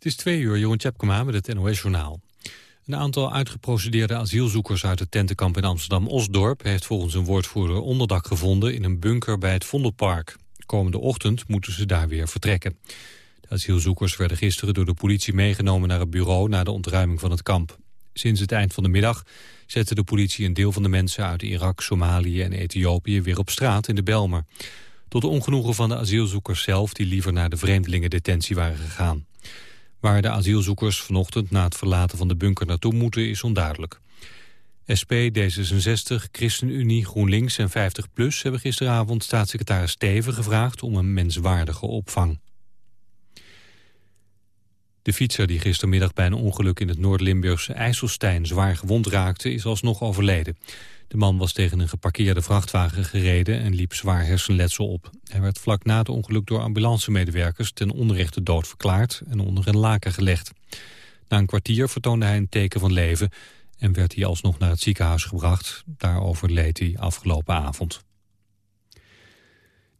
Het is twee uur, Jeroen Tjepkema met het NOS-journaal. Een aantal uitgeprocedeerde asielzoekers uit het tentenkamp in Amsterdam-Osdorp... heeft volgens een woordvoerder onderdak gevonden in een bunker bij het Vondelpark. Komende ochtend moeten ze daar weer vertrekken. De asielzoekers werden gisteren door de politie meegenomen naar het bureau... na de ontruiming van het kamp. Sinds het eind van de middag zette de politie een deel van de mensen uit Irak, Somalië en Ethiopië weer op straat in de Belmer. Tot de ongenoegen van de asielzoekers zelf die liever naar de vreemdelingendetentie waren gegaan. Waar de asielzoekers vanochtend na het verlaten van de bunker naartoe moeten is onduidelijk. SP, D66, ChristenUnie, GroenLinks en 50PLUS hebben gisteravond staatssecretaris Steven gevraagd om een menswaardige opvang. De fietser die gistermiddag bij een ongeluk in het Noord-Limburgse IJsselstein zwaar gewond raakte is alsnog overleden. De man was tegen een geparkeerde vrachtwagen gereden en liep zwaar hersenletsel op. Hij werd vlak na het ongeluk door ambulancemedewerkers ten onrechte dood verklaard en onder een laken gelegd. Na een kwartier vertoonde hij een teken van leven en werd hij alsnog naar het ziekenhuis gebracht. Daarover leed hij afgelopen avond.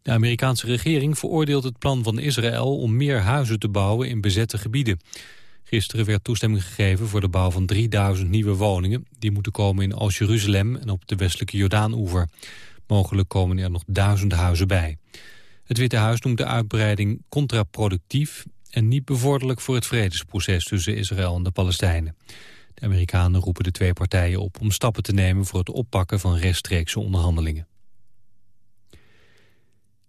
De Amerikaanse regering veroordeelt het plan van Israël om meer huizen te bouwen in bezette gebieden. Gisteren werd toestemming gegeven voor de bouw van 3000 nieuwe woningen. Die moeten komen in Oost-Jeruzalem en op de westelijke Jordaan-oever. Mogelijk komen er nog duizend huizen bij. Het Witte Huis noemt de uitbreiding contraproductief... en niet bevorderlijk voor het vredesproces tussen Israël en de Palestijnen. De Amerikanen roepen de twee partijen op om stappen te nemen... voor het oppakken van rechtstreekse onderhandelingen.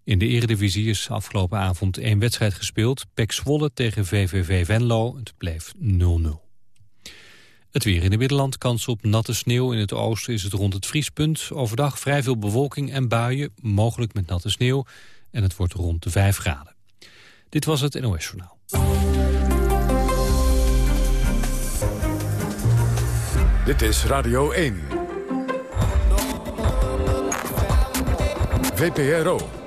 In de eredivisie is afgelopen avond één wedstrijd gespeeld. Pek Zwolle tegen VVV Venlo. Het bleef 0-0. Het weer in het Middenland, kans op natte sneeuw. In het oosten is het rond het vriespunt. Overdag vrij veel bewolking en buien, mogelijk met natte sneeuw. En het wordt rond de 5 graden. Dit was het NOS Journaal. Dit is Radio 1. VPRO.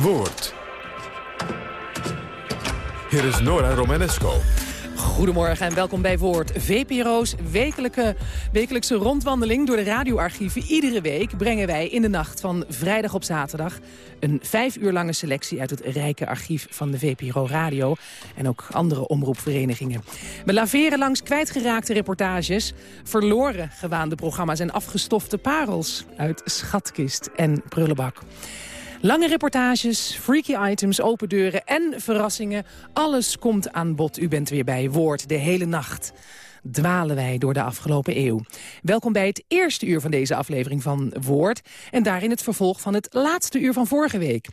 Woord. Hier is Nora Romanesco. Goedemorgen en welkom bij Woord. VPRO's wekelijke, wekelijkse rondwandeling door de radioarchieven. Iedere week brengen wij in de nacht van vrijdag op zaterdag... een vijf uur lange selectie uit het rijke archief van de VPRO Radio... en ook andere omroepverenigingen. We laveren langs kwijtgeraakte reportages... verloren gewaande programma's en afgestofte parels... uit schatkist en prullenbak. Lange reportages, freaky items, open deuren en verrassingen. Alles komt aan bod. U bent weer bij Woord de hele nacht dwalen wij door de afgelopen eeuw. Welkom bij het eerste uur van deze aflevering van Woord... en daarin het vervolg van het laatste uur van vorige week.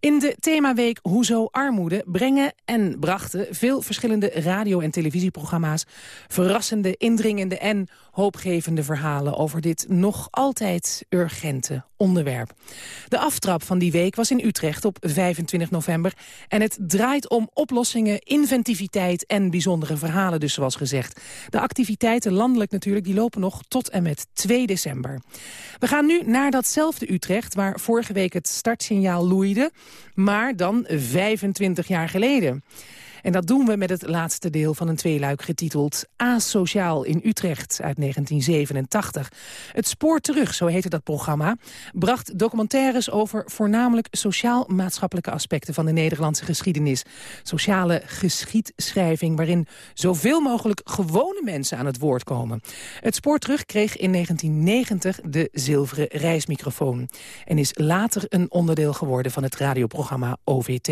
In de themaweek Hoezo Armoede brengen en brachten... veel verschillende radio- en televisieprogramma's... verrassende, indringende en hoopgevende verhalen... over dit nog altijd urgente onderwerp. De aftrap van die week was in Utrecht op 25 november... en het draait om oplossingen, inventiviteit en bijzondere verhalen dus zoals gezegd. De activiteiten landelijk natuurlijk, die lopen nog tot en met 2 december. We gaan nu naar datzelfde Utrecht, waar vorige week het startsignaal loeide... maar dan 25 jaar geleden. En dat doen we met het laatste deel van een tweeluik getiteld Asociaal in Utrecht uit 1987. Het Spoor Terug, zo heette dat programma, bracht documentaires over voornamelijk sociaal-maatschappelijke aspecten van de Nederlandse geschiedenis. Sociale geschiedschrijving waarin zoveel mogelijk gewone mensen aan het woord komen. Het Spoor Terug kreeg in 1990 de zilveren reismicrofoon en is later een onderdeel geworden van het radioprogramma OVT.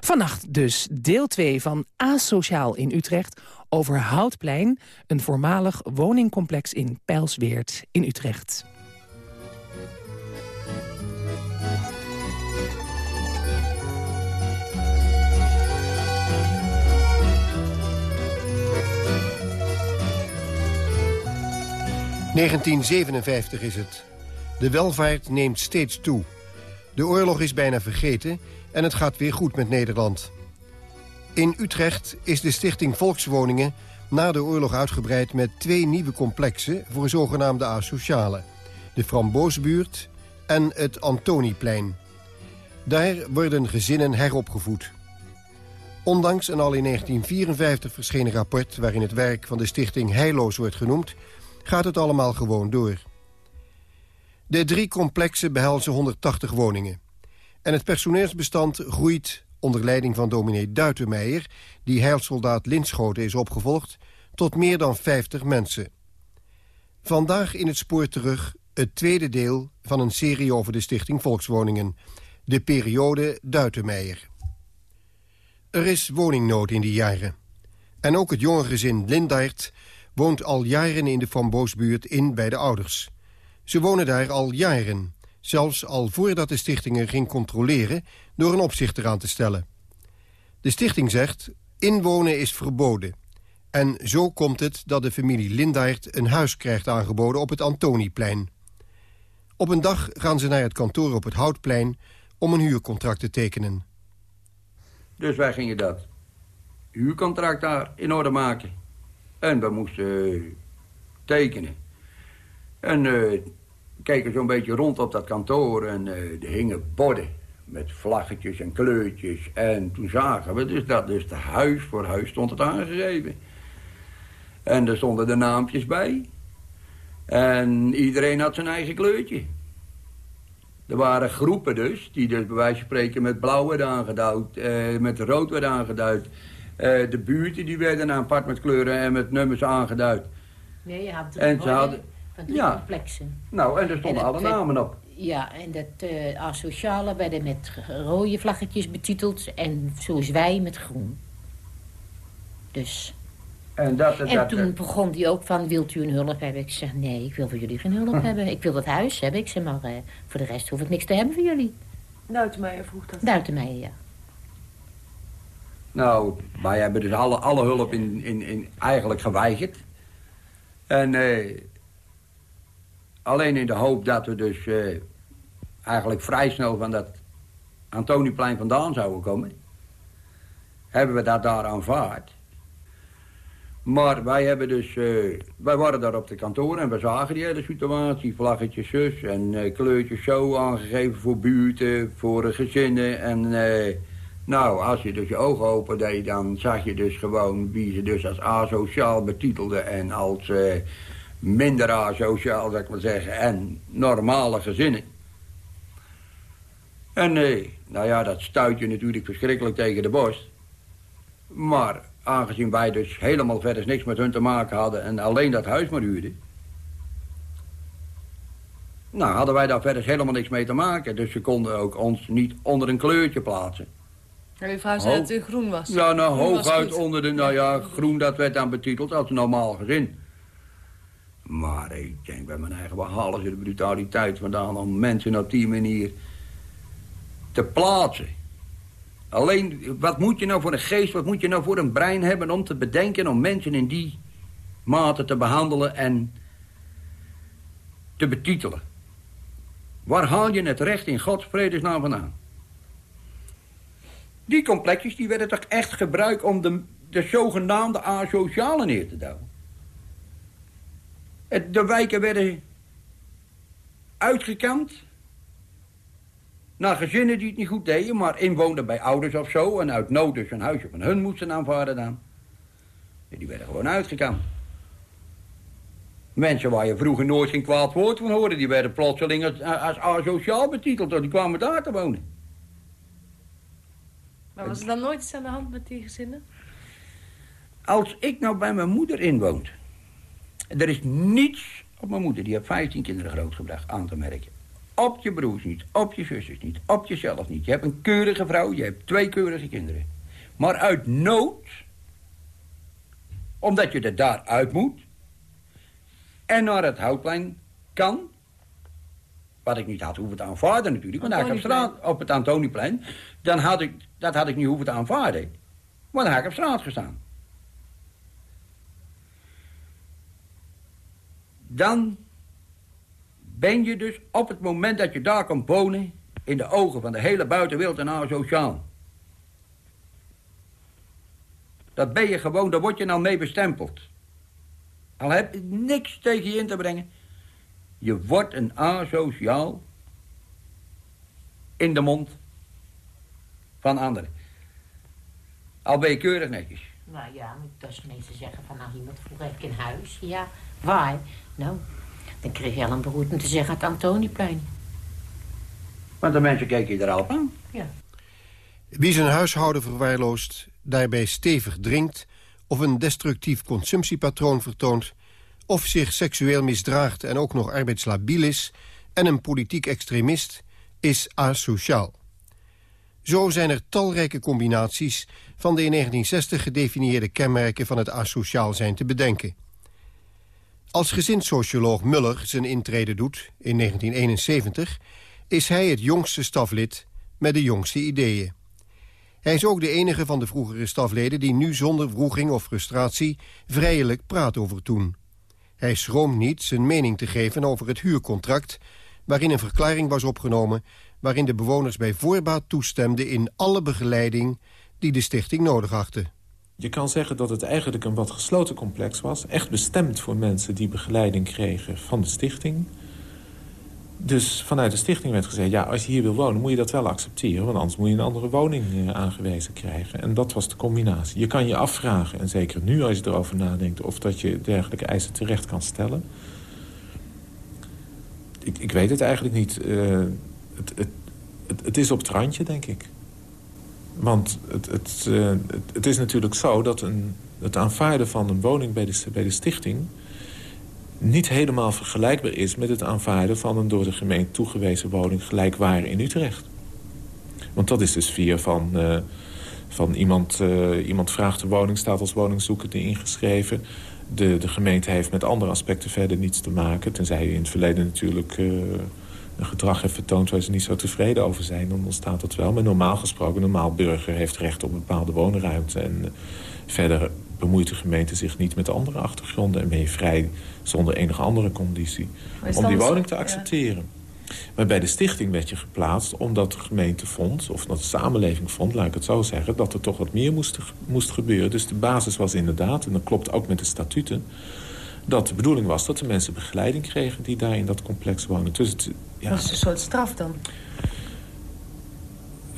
Vannacht dus deel 2 van Asociaal in Utrecht over Houtplein, een voormalig woningcomplex in Pijlsweert in Utrecht. ...1957 is het. De welvaart neemt steeds toe. De oorlog is bijna vergeten en het gaat weer goed met Nederland. In Utrecht is de stichting Volkswoningen na de oorlog uitgebreid met twee nieuwe complexen voor zogenaamde asocialen. De Framboosbuurt en het Antonieplein. Daar worden gezinnen heropgevoed. Ondanks een al in 1954 verschenen rapport waarin het werk van de stichting heilloos wordt genoemd, gaat het allemaal gewoon door. De drie complexen behelzen 180 woningen. En het personeelsbestand groeit onder leiding van dominee Duitenmeijer... die heilsoldaat Linschoten is opgevolgd, tot meer dan 50 mensen. Vandaag in het spoor terug het tweede deel van een serie over de Stichting Volkswoningen. De periode Duitenmeijer. Er is woningnood in die jaren. En ook het jonge gezin Lindaert woont al jaren in de Van Boosbuurt in bij de ouders. Ze wonen daar al jaren, zelfs al voordat de stichting er ging controleren door een opzichter aan te stellen. De stichting zegt, inwonen is verboden. En zo komt het dat de familie Lindaert een huis krijgt aangeboden op het Antonieplein. Op een dag gaan ze naar het kantoor op het Houtplein om een huurcontract te tekenen. Dus wij gingen dat huurcontract daar in orde maken. En we moesten eh, tekenen. En uh, keken zo'n beetje rond op dat kantoor en uh, er hingen borden met vlaggetjes en kleurtjes. En toen zagen we dus dat dus de huis voor huis stond het aangegeven. En er stonden de naampjes bij. En iedereen had zijn eigen kleurtje. Er waren groepen dus, die dus bij wijze van spreken met blauw werden aangeduid, eh, met rood werden aangeduid. Eh, de buurten die werden apart met kleuren en met nummers aangeduid. Nee, je had drie en ze hadden, van drie ja. complexen. Nou, en er stonden alle namen op. Ja, en dat uh, asociale werden met rode vlaggetjes betiteld en zoals wij met groen. Dus... En, dat, en toen begon hij ook van, wilt u een hulp hebben? Ik zeg, nee, ik wil voor jullie geen hulp hebben. Ik wil dat huis hebben. Ik zeg, maar uh, voor de rest hoef ik niks te hebben voor jullie. Duitenmeijer vroeg dat. Duitenmeijer, ja. Nou, wij hebben dus alle, alle hulp in, in, in eigenlijk geweigerd. En eh, alleen in de hoop dat we dus eh, eigenlijk vrij snel van dat Antonieplein vandaan zouden komen... hebben we dat daar aanvaard. Maar wij hebben dus, uh, wij waren daar op de kantoor en we zagen die hele situatie. Vlaggetjes zus en uh, kleurtjes zo aangegeven voor buurten, voor gezinnen. En nou, als je dus je ogen opende, dan zag je dus gewoon wie ze dus als asociaal betitelden en als minder asociaal, zou ik maar zeggen, en normale gezinnen. En nee, nou ja, dat stuit je natuurlijk verschrikkelijk tegen de borst. Maar aangezien wij dus helemaal verder niks met hun te maken hadden... en alleen dat huis maar huurden... Nou, hadden wij daar verder helemaal niks mee te maken. Dus ze konden ook ons niet onder een kleurtje plaatsen. En uw vrouw zei dat het groen was? Ja, nou, hooguit onder de... Nou ja, groen, dat werd dan betiteld als een normaal gezin. Maar ik denk bij mijn eigen behalve de brutaliteit vandaan... om mensen op die manier te plaatsen. Alleen, wat moet je nou voor een geest, wat moet je nou voor een brein hebben... om te bedenken om mensen in die mate te behandelen en te betitelen? Waar haal je het recht in Gods vredesnaam vandaan? Die complexjes die werden toch echt gebruikt om de, de zogenaamde asociale neer te douwen? De wijken werden uitgekant naar gezinnen die het niet goed deden, maar inwoonden bij ouders of zo... en uit nood dus een huisje van hun moesten aanvaarden dan. Die werden gewoon uitgekant. Mensen waar je vroeger nooit geen kwaad woord van hoorde... die werden plotseling als, als asociaal betiteld, die kwamen daar te wonen. Maar was er dan nooit iets aan de hand met die gezinnen? Als ik nou bij mijn moeder inwoont... er is niets op mijn moeder, die heeft 15 kinderen grootgebracht, aan te merken. Op je broers niet, op je zusters niet, op jezelf niet. Je hebt een keurige vrouw, je hebt twee keurige kinderen. Maar uit nood, omdat je er daar uit moet... en naar het houtplein kan... wat ik niet had hoeven te aanvaarden natuurlijk... want daar ik op, straat, op het Antonieplein... dan had ik, dat had ik niet hoeven te aanvaarden. Maar dan had ik op straat gestaan. Dan ben je dus op het moment dat je daar komt wonen... in de ogen van de hele buitenwereld en asociaal. Dat ben je gewoon, daar word je nou mee bestempeld. Al heb je niks tegen je in te brengen. Je wordt een asociaal in de mond van anderen. Al ben je keurig netjes. Nou ja, als mensen zeggen van nou iemand vroeger heb ik een huis. Ja, waar? Nou, dan kreeg je al een beroerte om te zeggen het Antonieplein. Want de mensen keken je er al aan. Ja. Wie zijn huishouden verwaarloost, daarbij stevig drinkt... of een destructief consumptiepatroon vertoont... of zich seksueel misdraagt en ook nog arbeidslabiel is... en een politiek extremist, is asociaal. Zo zijn er talrijke combinaties van de in 1960 gedefinieerde kenmerken van het asociaal zijn te bedenken. Als gezinssocioloog Muller zijn intrede doet in 1971... is hij het jongste staflid met de jongste ideeën. Hij is ook de enige van de vroegere stafleden die nu zonder wroeging of frustratie vrijelijk praat over toen. Hij schroomt niet zijn mening te geven over het huurcontract... waarin een verklaring was opgenomen... waarin de bewoners bij voorbaat toestemden in alle begeleiding... die de stichting nodig achten. Je kan zeggen dat het eigenlijk een wat gesloten complex was. Echt bestemd voor mensen die begeleiding kregen van de stichting. Dus vanuit de stichting werd gezegd... ja, als je hier wil wonen, moet je dat wel accepteren... want anders moet je een andere woning eh, aangewezen krijgen. En dat was de combinatie. Je kan je afvragen, en zeker nu als je erover nadenkt... of dat je dergelijke eisen terecht kan stellen. Ik, ik weet het eigenlijk niet. Uh, het, het, het, het, is op het randje, denk ik. Want het, het, uh, het, is natuurlijk zo dat een, het aanvaarden van een woning bij de, bij de stichting niet helemaal vergelijkbaar is met het aanvaarden van een door de gemeente toegewezen woning gelijkwaar in Utrecht. Want dat is de sfeer van, uh, van iemand, uh, iemand vraagt de woning, staat als woningzoekende ingeschreven. De, de gemeente heeft met andere aspecten verder niets te maken. Tenzij in het verleden natuurlijk een gedrag heeft vertoond waar ze niet zo tevreden over zijn. Dan ontstaat dat wel. Maar normaal gesproken, een normaal burger heeft recht op een bepaalde woonruimte. En verder bemoeit de gemeente zich niet met andere achtergronden... en ben je vrij zonder enige andere conditie om die woning te accepteren. Maar bij de stichting werd je geplaatst omdat de gemeente vond... of dat de samenleving vond, laat ik het zo zeggen... dat er toch wat meer moest, moest gebeuren. Dus de basis was inderdaad, en dat klopt ook met de statuten... dat de bedoeling was dat de mensen begeleiding kregen... die daar in dat complex wonen. Dus het, ja. Dat is een soort straf dan?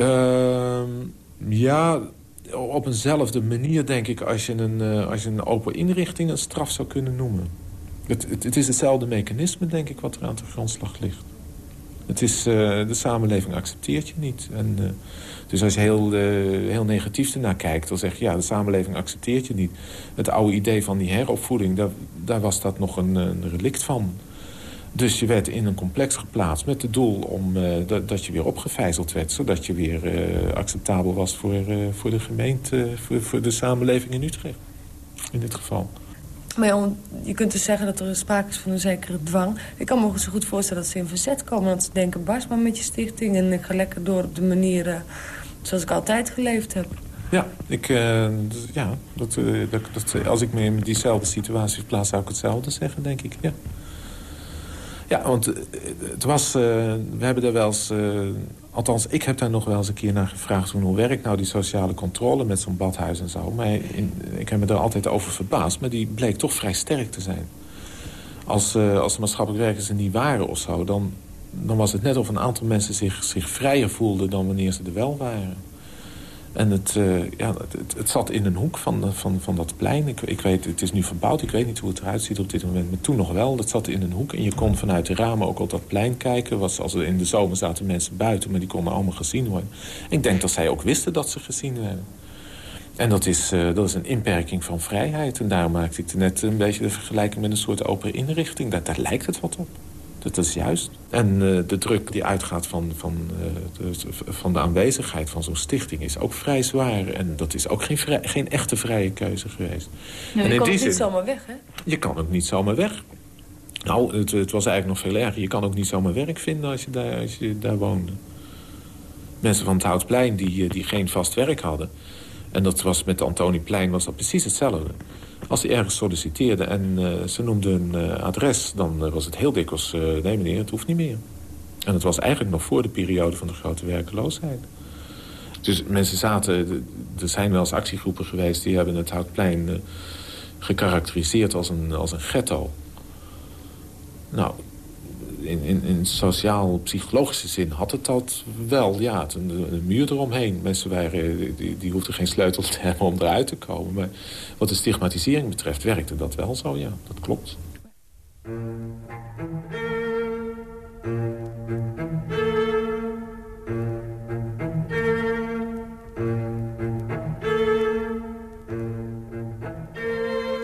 Uh, ja, op eenzelfde manier, denk ik, als je een, uh, als je een open inrichting een straf zou kunnen noemen. Het, het, het, is hetzelfde mechanisme, denk ik, wat er aan de grondslag ligt. Het is, uh, de samenleving accepteert je niet. En, uh, dus als je heel, heel negatief ernaar kijkt, dan zeg je... ja, de samenleving accepteert je niet. Het oude idee van die heropvoeding, daar, daar was dat nog een, een relict van. Dus je werd in een complex geplaatst met het doel om, uh, dat, dat, je weer opgevijzeld werd. Zodat je weer uh, acceptabel was voor, uh, voor de gemeente, voor, voor, de samenleving in Utrecht. In dit geval. Maar ja, je kunt dus zeggen dat er sprake is van een zekere dwang. Ik kan me zo goed voorstellen dat ze in verzet komen. Dat ze denken, bars maar met je stichting. En ik ga lekker door op de manier zoals ik altijd geleefd heb. Ja, ik, ja dat, dat, dat, als ik me in diezelfde situatie plaats zou ik hetzelfde zeggen, denk ik. Ja. Ja, want eh, het was, uh, we hebben er wel eens... Uh, althans, ik heb daar nog wel eens een keer naar gevraagd... hoe werkt nou die sociale controle met zo'n badhuis en zo. Maar ik heb me daar altijd over verbaasd. Maar die bleek toch vrij sterk te zijn. Als, als de maatschappelijk werkers er niet waren of zo... Dan, dan was het net of een aantal mensen zich, zich vrijer voelden... dan wanneer ze er wel waren. En het, uh, ja, het, het, zat in een hoek van, van, van dat plein. Ik, ik, weet, het is nu verbouwd, ik weet niet hoe het eruit ziet op dit moment. Maar toen nog wel, dat zat in een hoek. En je kon vanuit de ramen ook op dat plein kijken. Was, als in de zomer zaten mensen buiten, maar die konden allemaal gezien worden. Ik denk dat zij ook wisten dat ze gezien werden. En dat is, uh, dat is een inperking van vrijheid. En daarom maakte ik net een beetje de vergelijking met een soort open inrichting. Daar lijkt het wat op. Dat is juist. En uh, de druk die uitgaat van, van, uh, de, van de aanwezigheid van zo'n stichting is ook vrij zwaar. En dat is ook geen, vrij, geen echte vrije keuze geweest. Nou, je kan ook niet zomaar weg, hè? Je kan ook niet zomaar weg. Nou, het, het, was eigenlijk nog veel erger. Je kan ook niet zomaar werk vinden als je daar, als je daar woonde. Mensen van het Houtplein die, die geen vast werk hadden. En dat was met de Antonieplein was dat precies hetzelfde. Als hij ergens solliciteerde en uh, ze noemde een uh, adres... dan uh, was het heel dikwijls, nee meneer, het hoeft niet meer. En het was eigenlijk nog voor de periode van de grote werkeloosheid. Dus mensen zaten... Er zijn wel eens actiegroepen geweest... die hebben het Houtplein gekarakteriseerd als een, als een ghetto. Nou, in, in, sociaal-psychologische zin had het dat wel. Ja, een, muur eromheen. Mensen waren, die, die hoefden geen sleutels te hebben om eruit te komen. Maar wat de stigmatisering betreft werkte dat wel zo, ja. Dat klopt.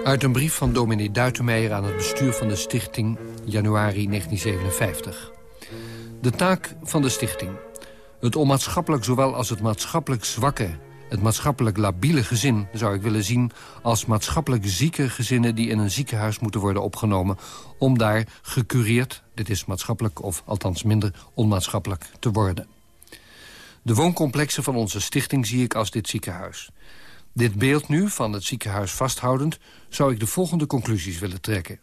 Uit een brief van dominee Duitenmeijer aan het bestuur van de stichting januari 1957. De taak van de stichting. Het onmaatschappelijk zowel als het maatschappelijk zwakke... het maatschappelijk labiele gezin zou ik willen zien... als maatschappelijk zieke gezinnen die in een ziekenhuis moeten worden opgenomen... om daar gecureerd, dit is maatschappelijk of althans minder onmaatschappelijk, te worden. De wooncomplexen van onze stichting zie ik als dit ziekenhuis. Dit beeld nu, van het ziekenhuis vasthoudend... zou ik de volgende conclusies willen trekken.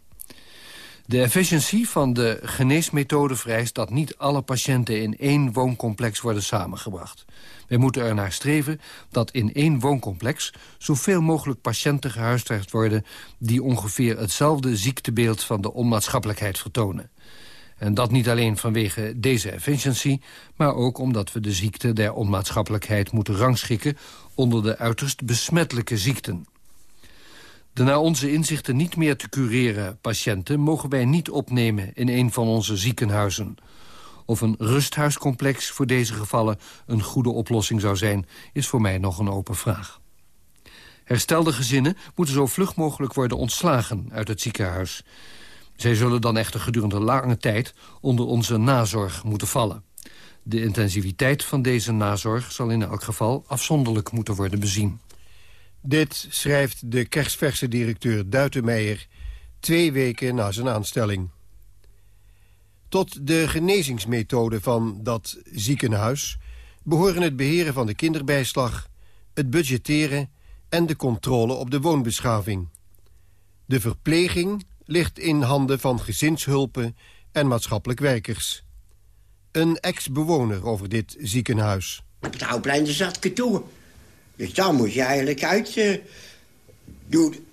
De efficiëntie van de geneesmethode vereist dat niet alle patiënten in één wooncomplex worden samengebracht. Wij moeten er naar streven dat in één wooncomplex zoveel mogelijk patiënten gehuisvest worden die ongeveer hetzelfde ziektebeeld van de onmaatschappelijkheid vertonen. En dat niet alleen vanwege deze efficiëntie, maar ook omdat we de ziekte der onmaatschappelijkheid moeten rangschikken onder de uiterst besmettelijke ziekten. De naar onze inzichten niet meer te cureren patiënten... mogen wij niet opnemen in een van onze ziekenhuizen. Of een rusthuiscomplex voor deze gevallen een goede oplossing zou zijn... is voor mij nog een open vraag. Herstelde gezinnen moeten zo vlug mogelijk worden ontslagen uit het ziekenhuis. Zij zullen dan echter gedurende lange tijd onder onze nazorg moeten vallen. De intensiviteit van deze nazorg zal in elk geval afzonderlijk moeten worden bezien. Dit schrijft de kerstverse directeur Duitenmeijer twee weken na zijn aanstelling. Tot de genezingsmethode van dat ziekenhuis behoren het beheren van de kinderbijslag, het budgetteren en de controle op de woonbeschaving. De verpleging ligt in handen van gezinshulpen en maatschappelijk werkers. Een ex-bewoner over dit ziekenhuis. Op het Houtplein zat ik toe. Dus daar moest je eigenlijk uit... Ik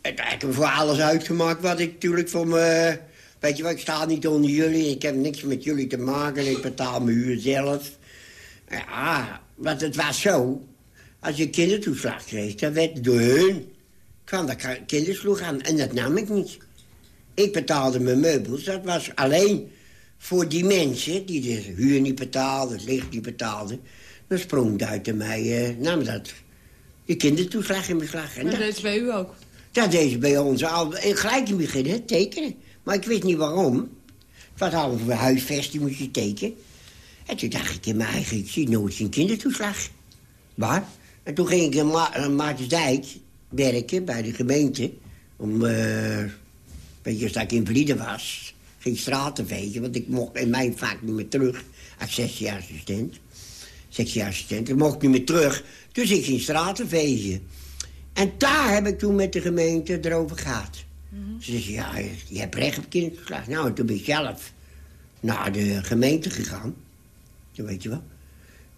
heb voor alles uitgemaakt wat ik natuurlijk voor me... Weet je wat, ik sta niet onder jullie. Ik heb niks met jullie te maken. Ik betaal mijn huur zelf. Ja, want het was zo. Als je kindertoeslag kreeg, dan werd door hun... kwam dat kindersloeg aan. En dat nam ik niet. Ik betaalde mijn meubels. Dat was alleen voor die mensen die de huur niet betaalden, het licht niet betaalden. Dan sprong uit mij, uh, nam dat je kindertoeslag in beslag. En dat deed bij u ook? Dat deed ze bij ons al. Gelijk in het begin, tekenen. Maar ik wist niet waarom. Het was al voor huisvesting moest je tekenen. En toen dacht ik in mijn eigen, ik zie nooit zijn kindertoeslag. Waar? En toen ging ik in Ma Maartensdijk werken bij de gemeente. Om, uh, weet je, dat ik invalide was. Ging straten vegen, want ik mocht in mijn vaak niet meer terug. Als sectieassistent. Sectieassistent. Ik mocht niet meer terug. Dus ik ging straten vegen. En daar heb ik toen met de gemeente erover gehad. Mm Ze zei, ja, je hebt recht op kindertoeslag. Nou, toen ben ik zelf naar de gemeente gegaan. Dat weet je wel.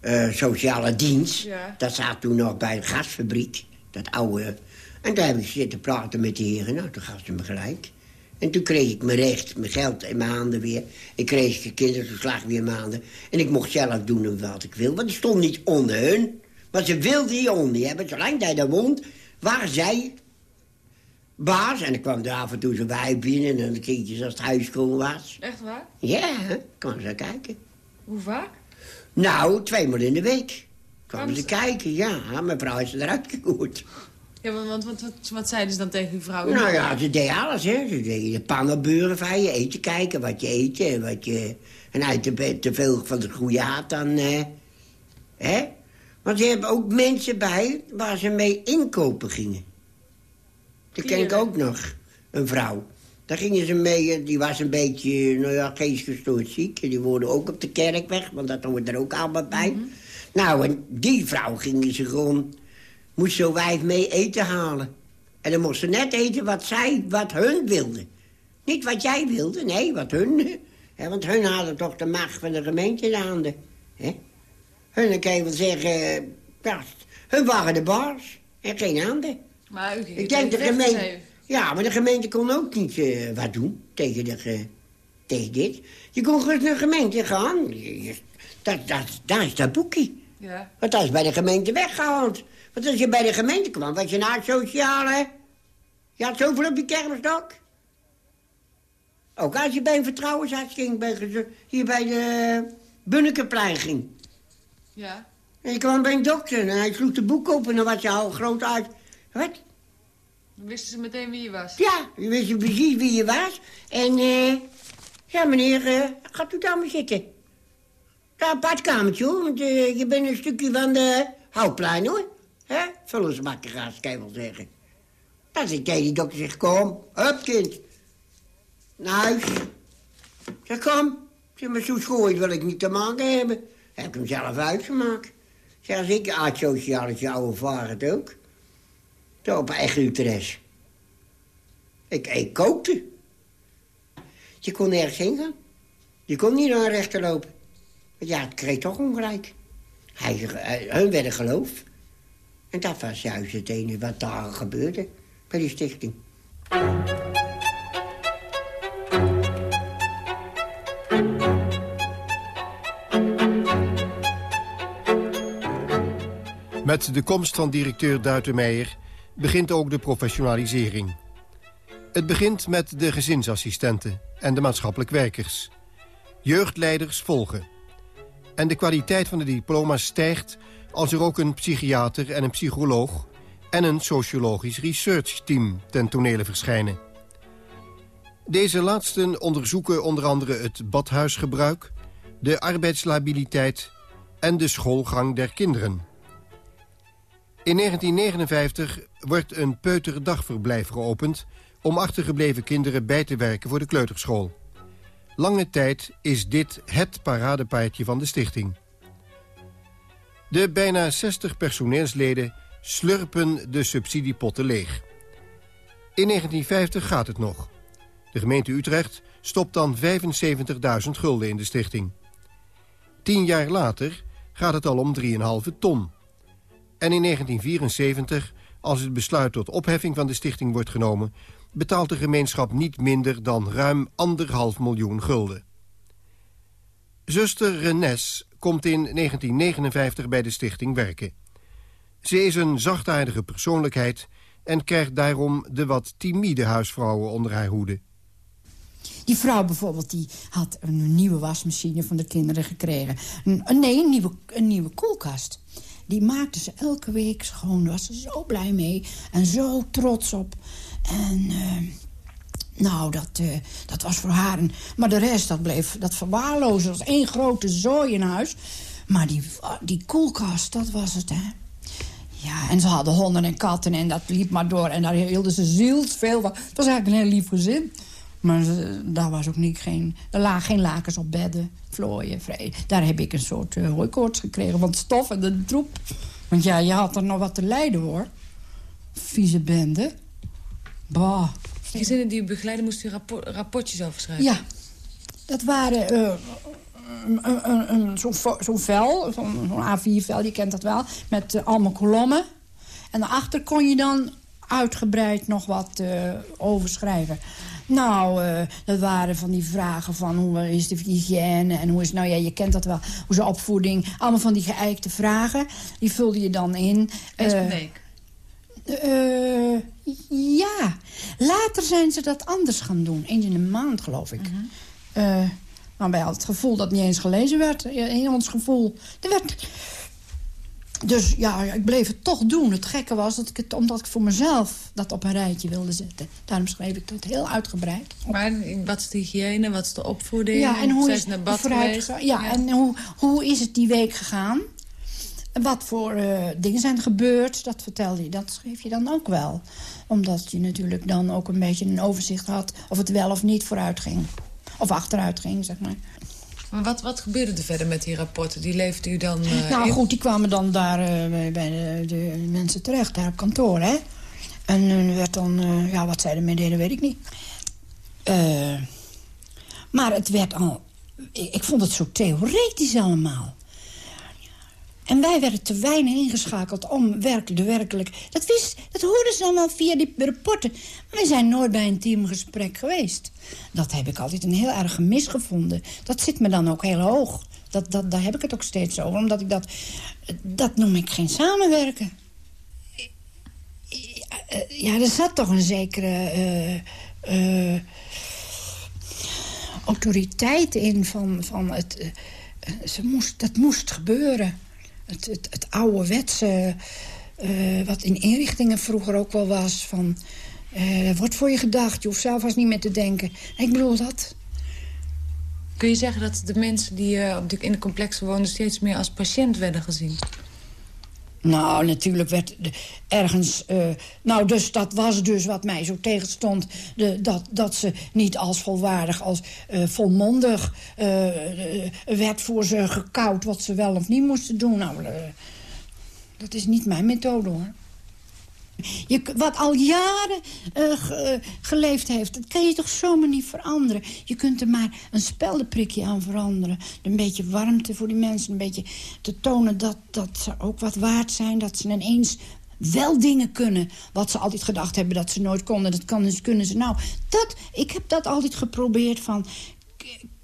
Uh, sociale dienst. Dat zat toen nog bij een gasfabriek. Dat oude. En daar heb ik zitten praten met de heren. Nou, toen gaf ze me gelijk. En toen kreeg ik mijn recht, mijn geld in mijn handen weer. Ik kreeg de kindertoeslag weer in mijn handen. En ik mocht zelf doen wat ik wil. Want die stond niet onder hun. Maar ze wilden die onder hebben. Zolang hij daar woont, waar zij baas. En dan kwam er af en toe zo'n wijf binnen en de kindjes als het huis schoon was. Echt waar? Ja, kwam ze kijken. Hoe vaak? Nou, tweemaal in de week. Kwamen ze kijken, ja. Mijn vrouw is eruit gegooid. Ja, want, wat, wat, wat zeiden ze dan tegen uw vrouw? Nou ja, ze deed alles, hè. Ze deed de pannen buren van je, eten kijken, wat je eet en wat je... En uit te, te veel van de goede haat dan, eh, hè. Want ze hebben ook mensen bij waar ze mee inkopen gingen. Dat ken ik ook nog, een vrouw. Daar gingen ze mee, eh, die was een beetje, nou ja, geestgestoord ziek. En die woonde ook op de kerkweg, want dat hoort er ook allemaal bij. Mhm. Nou, en die vrouw gingen ze gewoon moest zo'n wijf mee eten halen. En dan moest ze net eten wat zij, wat hun wilden. Niet wat jij wilde, nee, wat hun. Want hun hadden toch de macht van de gemeente in de handen. Hun kan je wel zeggen, ja, hun waren de baas en geen handen. Maar u Ik denk de gemeente... Ja, maar de gemeente kon ook niet uh, wat doen tegen, de, tegen dit. Je kon gewoon naar de gemeente gaan. Dat, dat, daar is dat boekje. Ja. Want dat is bij de gemeente weggehaald. Want als je bij de gemeente kwam, was je naar het sociale... Je had zoveel op je kermisdak. Ook als je bij een vertrouwensarts ging, bij, hier bij de Bunnekeplein ging. Ja. En je kwam bij een dokter en hij sloeg de boek open en dan was je al groot uit. Wat? Wisten ze meteen wie je was? Ja, we wisten precies wie je was. En, eh... ja, meneer, uh, gaat u daar maar zitten. Daar een badkamertje, hoor. Want uh, je bent een stukje van de houtplein, hoor. Hè? Vullersbakken, ga ik wel zeggen. Dan zit jij die dokter zegt, kom, hup, kind. Naar huis. Zeg, kom. Zeg, maar zo schooien wil ik niet te maken hebben. Heb ik hem zelf uitgemaakt. Zeg, ik asociaal als jouw vader het ook. Zo op eigen interesse. Ik, ik kookte. Je kon nergens heen gaan. Je kon niet naar rechter lopen. Want ja, het kreeg toch ongelijk. Hij, hun werden geloof. En dat was juist het enige wat daar gebeurde bij die stichting. Met de komst van directeur Duitenmeijer begint ook de professionalisering. Het begint met de gezinsassistenten en de maatschappelijk werkers. Jeugdleiders volgen. En de kwaliteit van de diploma's stijgt als er ook een psychiater en een psycholoog... en een sociologisch researchteam ten tonele verschijnen. Deze laatsten onderzoeken onder andere het badhuisgebruik... de arbeidslabiliteit en de schoolgang der kinderen... In 1959 wordt een peuterdagverblijf geopend... om achtergebleven kinderen bij te werken voor de kleuterschool. Lange tijd is dit het paradepaardje van de stichting. De bijna 60 personeelsleden slurpen de subsidiepotten leeg. In 1950 gaat het nog. De gemeente Utrecht stopt dan 75.000 gulden in de stichting. Tien jaar later gaat het al om 3,5 ton... En in 1974, als het besluit tot opheffing van de stichting wordt genomen... betaalt de gemeenschap niet minder dan ruim anderhalf miljoen gulden. Zuster Renes komt in 1959 bij de stichting werken. Ze is een zachtaardige persoonlijkheid... en krijgt daarom de wat timide huisvrouwen onder haar hoede. Die vrouw bijvoorbeeld, die had een nieuwe wasmachine van de kinderen gekregen. nee, een nieuwe, een nieuwe koelkast die maakte ze elke week schoon. Daar was ze zo blij mee en zo trots op. En uh, nou, dat, uh, dat was voor haar. Maar de rest, dat bleef dat verwaarlozen. Dat was één grote zooi in huis. Maar die, die koelkast, dat was het, hè. Ja, en ze hadden honden en katten en dat liep maar door. En daar hielden ze zielsveel van. Het was eigenlijk een heel lief gezin. Maar daar, was ook niet geen, er lagen geen lakens op bedden, vlooien, vrij. Daar heb ik een soort uh, hooikoorts gekregen van het stof en de troep. Want ja, je had er nog wat te lijden, hoor. Vieze bende. Bah. Gezinnen die u begeleiden, moest u rapportjes over schrijven? Ja. Dat waren uh, zo'n zo vel, zo'n A4-vel, je kent dat wel. Met uh, allemaal kolommen. En daarachter kon je dan uitgebreid nog wat uh, overschrijven. Nou, uh, dat waren van die vragen van hoe is de hygiëne en hoe is... Nou ja, je kent dat wel, hoe is opvoeding. Allemaal van die geëikte vragen. Die vulde je dan in. Eens per week? Uh, ja. Later zijn ze dat anders gaan doen. Eens in een maand, geloof ik. Uh maar wij hadden het gevoel dat het niet eens gelezen werd. In ons gevoel. Er werd dus ja, ik bleef het toch doen. Het gekke was dat ik het, omdat ik voor mezelf dat op een rijtje wilde zetten. Daarom schreef ik dat heel uitgebreid. Maar wat is de hygiëne, wat is de opvoeding? Ja, en hoe is naar bad ja, ja, en hoe, hoe is het die week gegaan? Wat voor uh, dingen zijn gebeurd, dat vertelde je, dat schreef je dan ook wel. Omdat je natuurlijk dan ook een beetje een overzicht had... of het wel of niet vooruit ging. Of achteruit ging, zeg maar. Maar wat, wat gebeurde er verder met die rapporten? Die leefde u dan uh, Nou goed, die kwamen dan daar uh, bij de, de, mensen terecht, daar op kantoor, hè. En uh, werd dan, ja, wat zij ermee deden, weet ik niet. maar het werd al... Ik, ik vond het zo theoretisch allemaal. En wij werden te weinig ingeschakeld om werkelijk. Dat, dat hoorden ze allemaal via die rapporten. Maar we zijn nooit bij een teamgesprek geweest. Dat heb ik altijd een heel erg gemis gevonden. Dat zit me dan ook heel hoog. Dat, dat, daar heb ik het ook steeds over. Omdat ik dat... Dat noem ik geen samenwerken. Ja, er zat toch een zekere... Uh, uh, autoriteit in van, van het... Uh, ze moest, dat moest gebeuren het, het, het ouderwetse wat in inrichtingen vroeger ook wel was. Van, er wordt voor je gedacht, je hoeft zelf als niet meer te denken. Ik bedoel dat. Kun je zeggen dat de mensen die in de complexen woonden... steeds meer als patiënt werden gezien? Nou, natuurlijk werd ergens... Uh, nou, dus dat was dus wat mij zo tegenstond. De, dat, dat ze niet als volwaardig, als uh, volmondig... Uh, werd voor ze gekoud wat ze wel of niet moesten doen. Nou, dat is niet mijn methode, hoor. Je, wat al jaren uh, geleefd heeft, dat kan je toch zomaar niet veranderen. Je kunt er maar een speldenprikje aan veranderen. Een beetje warmte voor die mensen. Een beetje te tonen dat, dat ze ook wat waard zijn. Dat ze ineens wel dingen kunnen. Wat ze altijd gedacht hebben dat ze nooit konden. Dat kan, kunnen ze nou. Dat, ik heb dat altijd geprobeerd van...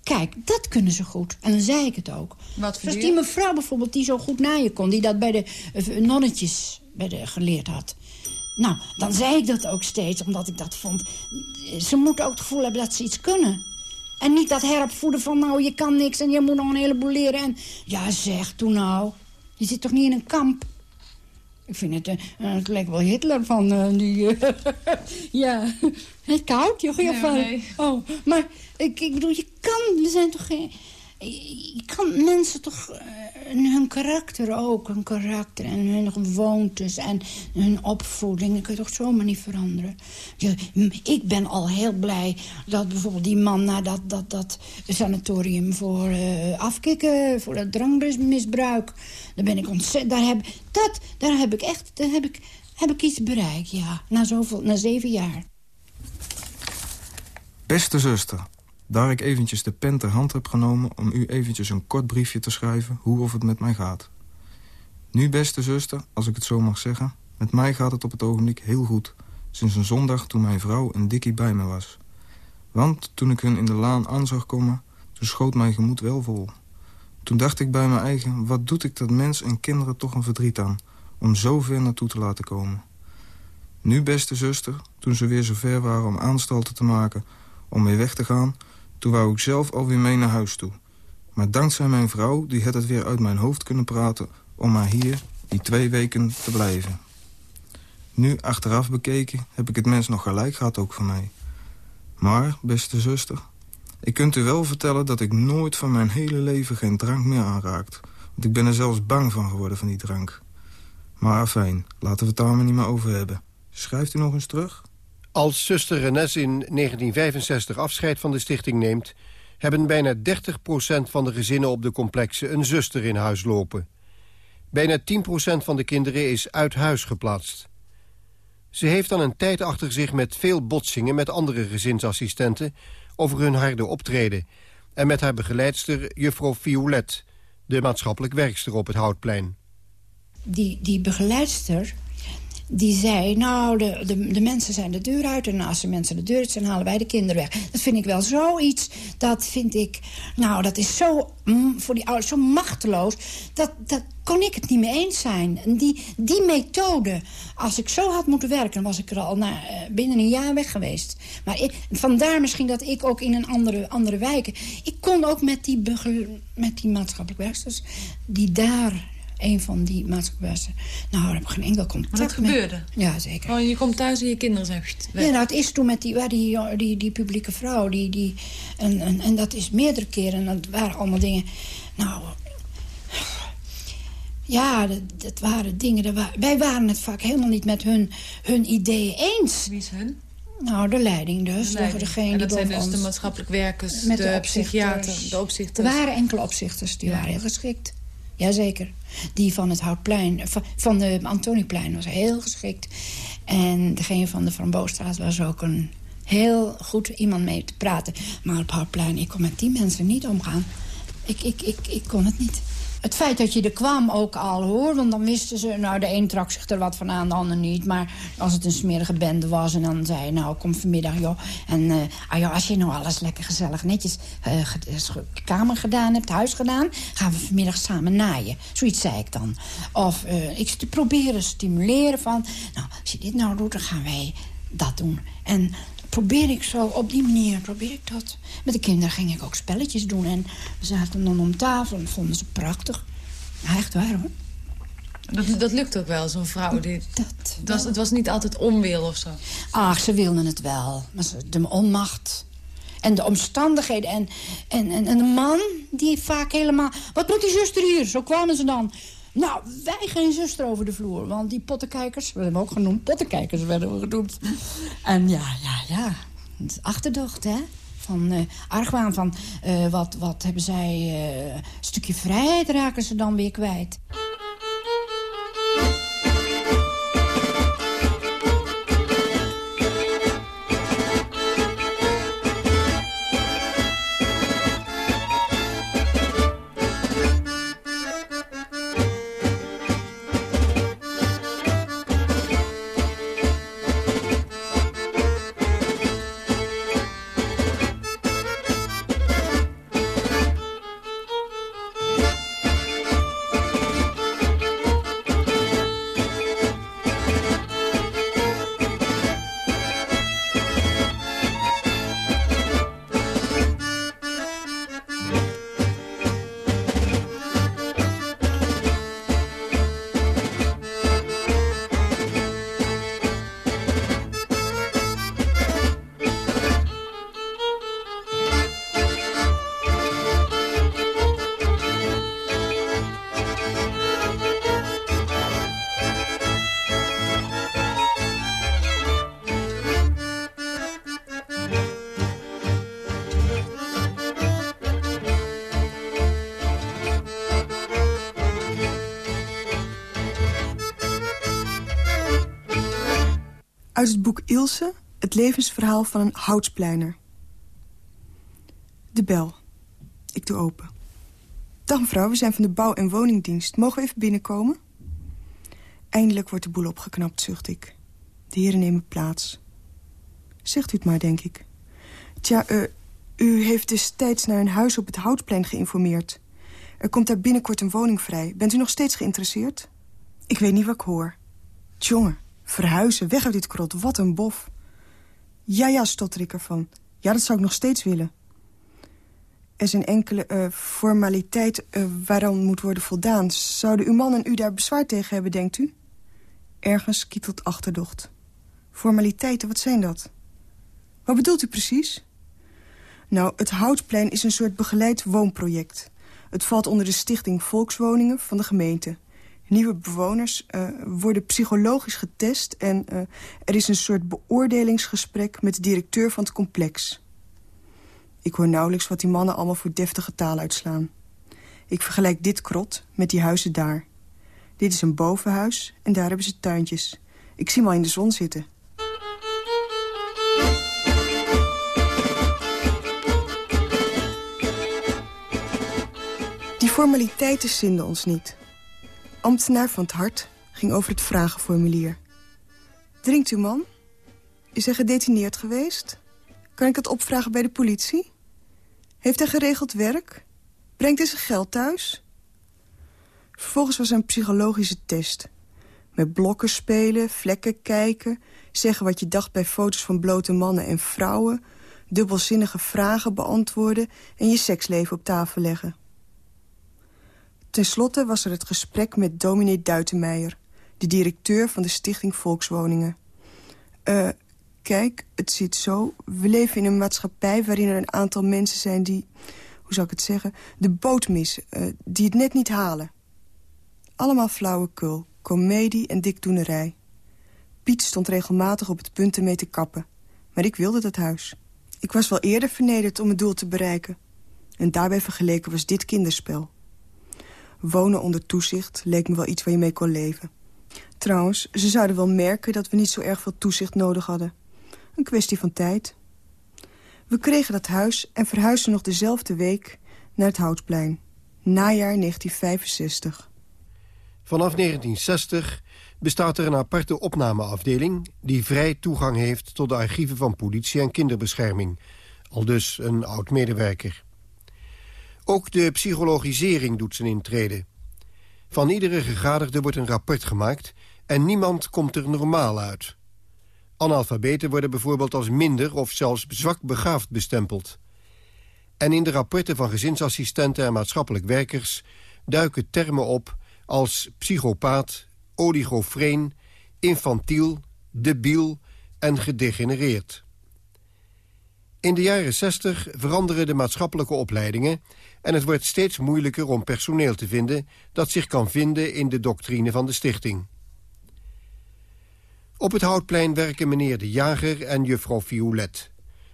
Kijk, dat kunnen ze goed. En dan zei ik het ook. Wat dus die mevrouw bijvoorbeeld die zo goed naar je kon... die dat bij de nonnetjes bij de, geleerd had. Nou, dan zei ik dat ook steeds, omdat ik dat vond. Ze moeten ook het gevoel hebben dat ze iets kunnen. En niet dat heropvoeden van, nou, je kan niks en je moet nog een heleboel leren. En ja, zeg, toen nou. Je zit toch niet in een kamp? Ik vind het, uh, het lijkt wel Hitler van uh, die... Uh, ja, koud, joh. Nee, nee. Oh, maar ik, ik bedoel, je kan... We zijn toch geen je kan mensen toch uh, hun karakter ook, hun karakter en hun gewoontes en hun opvoeding, dat kun je toch zomaar niet veranderen. Ik ben al heel blij dat bijvoorbeeld die man naar dat, dat, dat sanatorium voor uh, afkicken, voor dat drankmisbruik, daar ben ik ontzettend, daar heb, dat, daar heb ik echt, daar heb ik, heb ik iets bereikt, ja, na, zoveel, na zeven jaar. Beste zuster, daar ik eventjes de pen ter hand heb genomen... om u eventjes een kort briefje te schrijven hoe of het met mij gaat. Nu, beste zuster, als ik het zo mag zeggen... met mij gaat het op het ogenblik heel goed... sinds een zondag toen mijn vrouw en Dikkie bij me was. Want toen ik hun in de laan aan zag komen... toen schoot mijn gemoed wel vol. Toen dacht ik bij mijn eigen... wat doet ik dat mens en kinderen toch een verdriet aan... om zo ver naartoe te laten komen. Nu, beste zuster, toen ze weer zo ver waren om aanstalten te maken... om weer weg te gaan toen wou ik zelf alweer mee naar huis toe. Maar dankzij mijn vrouw, die had het weer uit mijn hoofd kunnen praten... om maar hier die twee weken te blijven. Nu, achteraf bekeken, heb ik het mens nog gelijk gehad ook van mij. Maar, beste zuster, ik kunt u wel vertellen... dat ik nooit van mijn hele leven geen drank meer aanraakt. Want ik ben er zelfs bang van geworden van die drank. Maar fijn, laten we het daar maar niet meer over hebben. Schrijft u nog eens terug? Als zuster Renes in 1965 afscheid van de stichting neemt... hebben bijna 30% van de gezinnen op de complexen een zuster in huis lopen. Bijna 10% van de kinderen is uit huis geplaatst. Ze heeft dan een tijd achter zich met veel botsingen met andere gezinsassistenten... over hun harde optreden. En met haar begeleidster juffrouw Violet, de maatschappelijk werkster op het Houtplein. Die, die begeleidster die zei, nou, de, de, de, mensen zijn de deur uit... en als de mensen de deur uit zijn, halen wij de kinderen weg. Dat vind ik wel zoiets, dat vind ik... nou, dat is zo, mm, voor die ouders zo machteloos... dat, dat kon ik het niet mee eens zijn. En die, die methode, als ik zo had moeten werken... dan was ik er al na, eh, binnen een jaar weg geweest. Maar vandaar misschien dat ik ook in een andere, andere wijken... ik kon ook met die, met die maatschappelijk werksters... die daar een van die maatschappijen. Nou, daar heb ik geen enkel contact Maar dat gebeurde? Ja, zeker. Oh, je komt thuis en je kinderen zijn weg. Ja, nou, het is toen met die, die, die, die publieke vrouw. Die, die, en, en, en dat is meerdere keren. En dat waren allemaal dingen... Nou, ja, dat, dat waren dingen... Dat wij waren het vaak helemaal niet met hun, hun ideeën eens. Wie is hun? Nou, de leiding dus. De leiding. Degene en dat zijn dus de maatschappelijk werkers, met de, de psychiater, de opzichters. Er waren enkele opzichters, die waren heel geschikt. Jazeker. Die van het Houtplein, van de Antonieplein was heel geschikt. En degene van de Van Boostraat was ook een heel goed iemand mee te praten. Maar op Houtplein, ik kon met die mensen niet omgaan. Ik, ik, ik, ik kon het niet. Het feit dat je er kwam ook al, hoor. Want dan wisten ze, nou, de een trak zich er wat van aan, de ander niet. Maar als het een smerige bende was en dan zei nou, kom vanmiddag, joh. En uh, ah, joh, als je nou alles lekker gezellig netjes uh, kamer gedaan hebt, huis gedaan... gaan we vanmiddag samen naaien. Zoiets zei ik dan. Of uh, ik proberen stimuleren van, nou, als je dit nou doet, dan gaan wij dat doen. En probeer ik zo, op die manier probeer ik dat. Met de kinderen ging ik ook spelletjes doen. En we zaten dan om tafel en vonden ze prachtig. echt waar hoor. Dat, dat lukt ook wel, zo'n vrouw. Die, dat was, het was niet altijd onwil of zo. Ach, ze wilden het wel. Maar de onmacht en de omstandigheden. En, en, en, en de man, die vaak helemaal... Wat doet die zuster hier? Zo kwamen ze dan. Nou, wij geen zuster over de vloer. Want die pottenkijkers, we hebben ook genoemd, pottenkijkers werden we genoemd. En ja, ja, ja. Achterdocht, hè? Van uh, argwaan van uh, wat, wat hebben zij... Uh, een stukje vrijheid raken ze dan weer kwijt. Boek Ilse, het levensverhaal van een houtspleiner. De bel. Ik doe open. Dag mevrouw, we zijn van de bouw- en woningdienst. Mogen we even binnenkomen? Eindelijk wordt de boel opgeknapt, zucht ik. De heren nemen plaats. Zegt u het maar, denk ik. Tja, uh, u heeft destijds naar een huis op het Houtplein geïnformeerd. Er komt daar binnenkort een woning vrij. Bent u nog steeds geïnteresseerd? Ik weet niet wat ik hoor. Tjonge, Verhuizen, weg uit dit krot, wat een bof. Ja, ja, stotter ik ervan. Ja, dat zou ik nog steeds willen. Er zijn enkele uh, formaliteiten uh, waaraan moet worden voldaan. Zouden uw man en u daar bezwaar tegen hebben, denkt u? Ergens kietelt achterdocht. Formaliteiten, wat zijn dat? Wat bedoelt u precies? Nou, het Houtplein is een soort begeleid woonproject. Het valt onder de stichting Volkswoningen van de gemeente. Nieuwe bewoners uh, worden psychologisch getest... en uh, er is een soort beoordelingsgesprek met de directeur van het complex. Ik hoor nauwelijks wat die mannen allemaal voor deftige taal uitslaan. Ik vergelijk dit krot met die huizen daar. Dit is een bovenhuis en daar hebben ze tuintjes. Ik zie hem al in de zon zitten. Die formaliteiten zinden ons niet ambtenaar van het hart ging over het vragenformulier. Drinkt uw man? Is hij gedetineerd geweest? Kan ik het opvragen bij de politie? Heeft hij geregeld werk? Brengt hij zijn geld thuis? Vervolgens was er een psychologische test. Met blokken spelen, vlekken kijken... zeggen wat je dacht bij foto's van blote mannen en vrouwen... dubbelzinnige vragen beantwoorden... en je seksleven op tafel leggen. Ten slotte was er het gesprek met dominee Duitenmeijer... de directeur van de Stichting Volkswoningen. Uh, kijk, het zit zo. We leven in een maatschappij waarin er een aantal mensen zijn die... hoe zou ik het zeggen? De boot missen, uh, die het net niet halen. Allemaal flauwekul, komedie en dikdoenerij. Piet stond regelmatig op het punt ermee te kappen. Maar ik wilde dat huis. Ik was wel eerder vernederd om het doel te bereiken. En daarbij vergeleken was dit kinderspel. Wonen onder toezicht leek me wel iets waar je mee kon leven. Trouwens, ze zouden wel merken dat we niet zo erg veel toezicht nodig hadden. Een kwestie van tijd. We kregen dat huis en verhuisden nog dezelfde week naar het Houtplein. Najaar 1965. Vanaf 1960 bestaat er een aparte opnameafdeling... die vrij toegang heeft tot de archieven van politie en kinderbescherming. Al dus een oud-medewerker. Ook de psychologisering doet zijn intrede. Van iedere gegadigde wordt een rapport gemaakt... en niemand komt er normaal uit. Analfabeten worden bijvoorbeeld als minder of zelfs zwak begaafd bestempeld. En in de rapporten van gezinsassistenten en maatschappelijk werkers... duiken termen op als psychopaat, oligofreen, infantiel, debiel en gedegenereerd. In de jaren 60 veranderen de maatschappelijke opleidingen... en het wordt steeds moeilijker om personeel te vinden... dat zich kan vinden in de doctrine van de stichting. Op het Houtplein werken meneer De Jager en juffrouw Violet.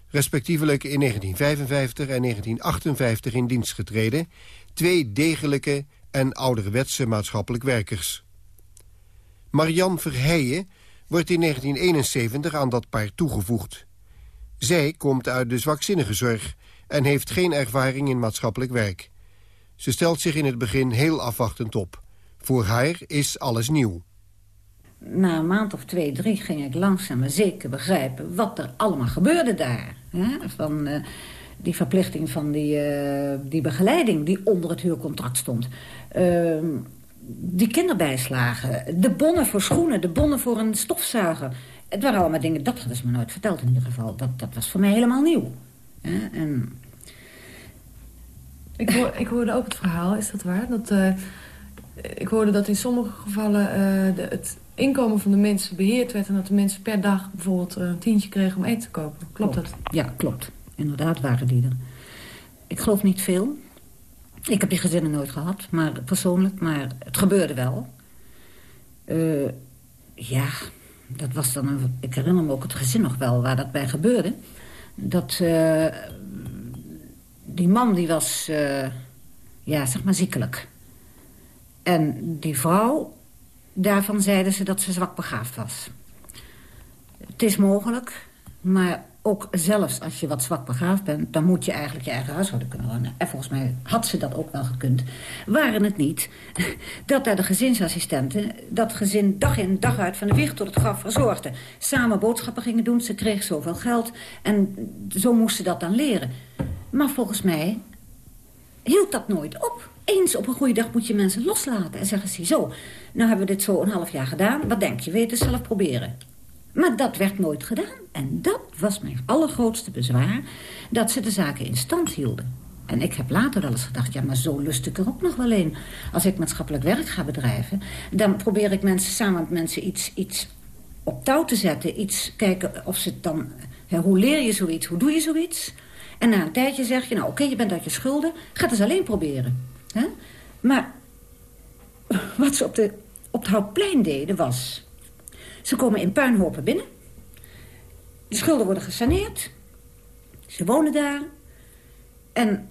Respectievelijk in 1955 en 1958 in dienst getreden... twee degelijke en ouderwetse maatschappelijk werkers. Marianne Verheijen wordt in 1971 aan dat paar toegevoegd. Zij komt uit de zwakzinnige zorg en heeft geen ervaring in maatschappelijk werk. Ze stelt zich in het begin heel afwachtend op. Voor haar is alles nieuw. Na een maand of twee, drie ging ik langzaam maar zeker begrijpen... wat er allemaal gebeurde daar. Hè? Van uh, die verplichting van die, uh, die begeleiding die onder het huurcontract stond. Uh, die kinderbijslagen, de bonnen voor schoenen, de bonnen voor een stofzuiger. Het waren allemaal dingen, dat hadden ze me nooit verteld in ieder geval. Dat, dat was voor mij helemaal nieuw. En... Ik, hoor, ik hoorde ook het verhaal, is dat waar? Dat, uh, ik hoorde dat in sommige gevallen uh, de, het inkomen van de mensen beheerd werd... en dat de mensen per dag bijvoorbeeld een tientje kregen om eten te kopen. Klopt, klopt. dat? Ja, klopt. Inderdaad waren die er. Ik geloof niet veel. Ik heb die gezinnen nooit gehad, maar persoonlijk, maar het gebeurde wel. Uh, ja, dat was dan een, ik herinner me ook het gezin nog wel waar dat bij gebeurde. Dat uh, die man die was, uh, ja, zeg maar ziekelijk. En die vrouw, daarvan zeiden ze dat ze zwak begaafd was. Het is mogelijk, maar ook zelfs als je wat zwak begaafd bent... dan moet je eigenlijk je eigen huishouden kunnen runnen. En volgens mij had ze dat ook wel gekund. Waren het niet dat daar de gezinsassistenten... dat gezin dag in dag uit van de wieg tot het graf verzorgden. Samen boodschappen gingen doen, ze kreeg zoveel geld... en zo moest ze dat dan leren. Maar volgens mij hield dat nooit op. Eens op een goede dag moet je mensen loslaten en zeggen... zo, nou hebben we dit zo een half jaar gedaan. Wat denk je, weet het zelf proberen. Maar dat werd nooit gedaan. En dat was mijn allergrootste bezwaar, dat ze de zaken in stand hielden. En ik heb later wel eens gedacht, ja, maar zo lust ik er ook nog wel in. Als ik maatschappelijk werk ga bedrijven... dan probeer ik mensen samen met mensen iets, iets op touw te zetten. Iets kijken of ze het dan... Hè, hoe leer je zoiets? Hoe doe je zoiets? En na een tijdje zeg je, nou oké, je bent uit je schulden. Ga het eens alleen proberen. Hè? Maar wat ze op, de, op het Houtplein deden was... Ze komen in puinhopen binnen. De schulden worden gesaneerd. Ze wonen daar. En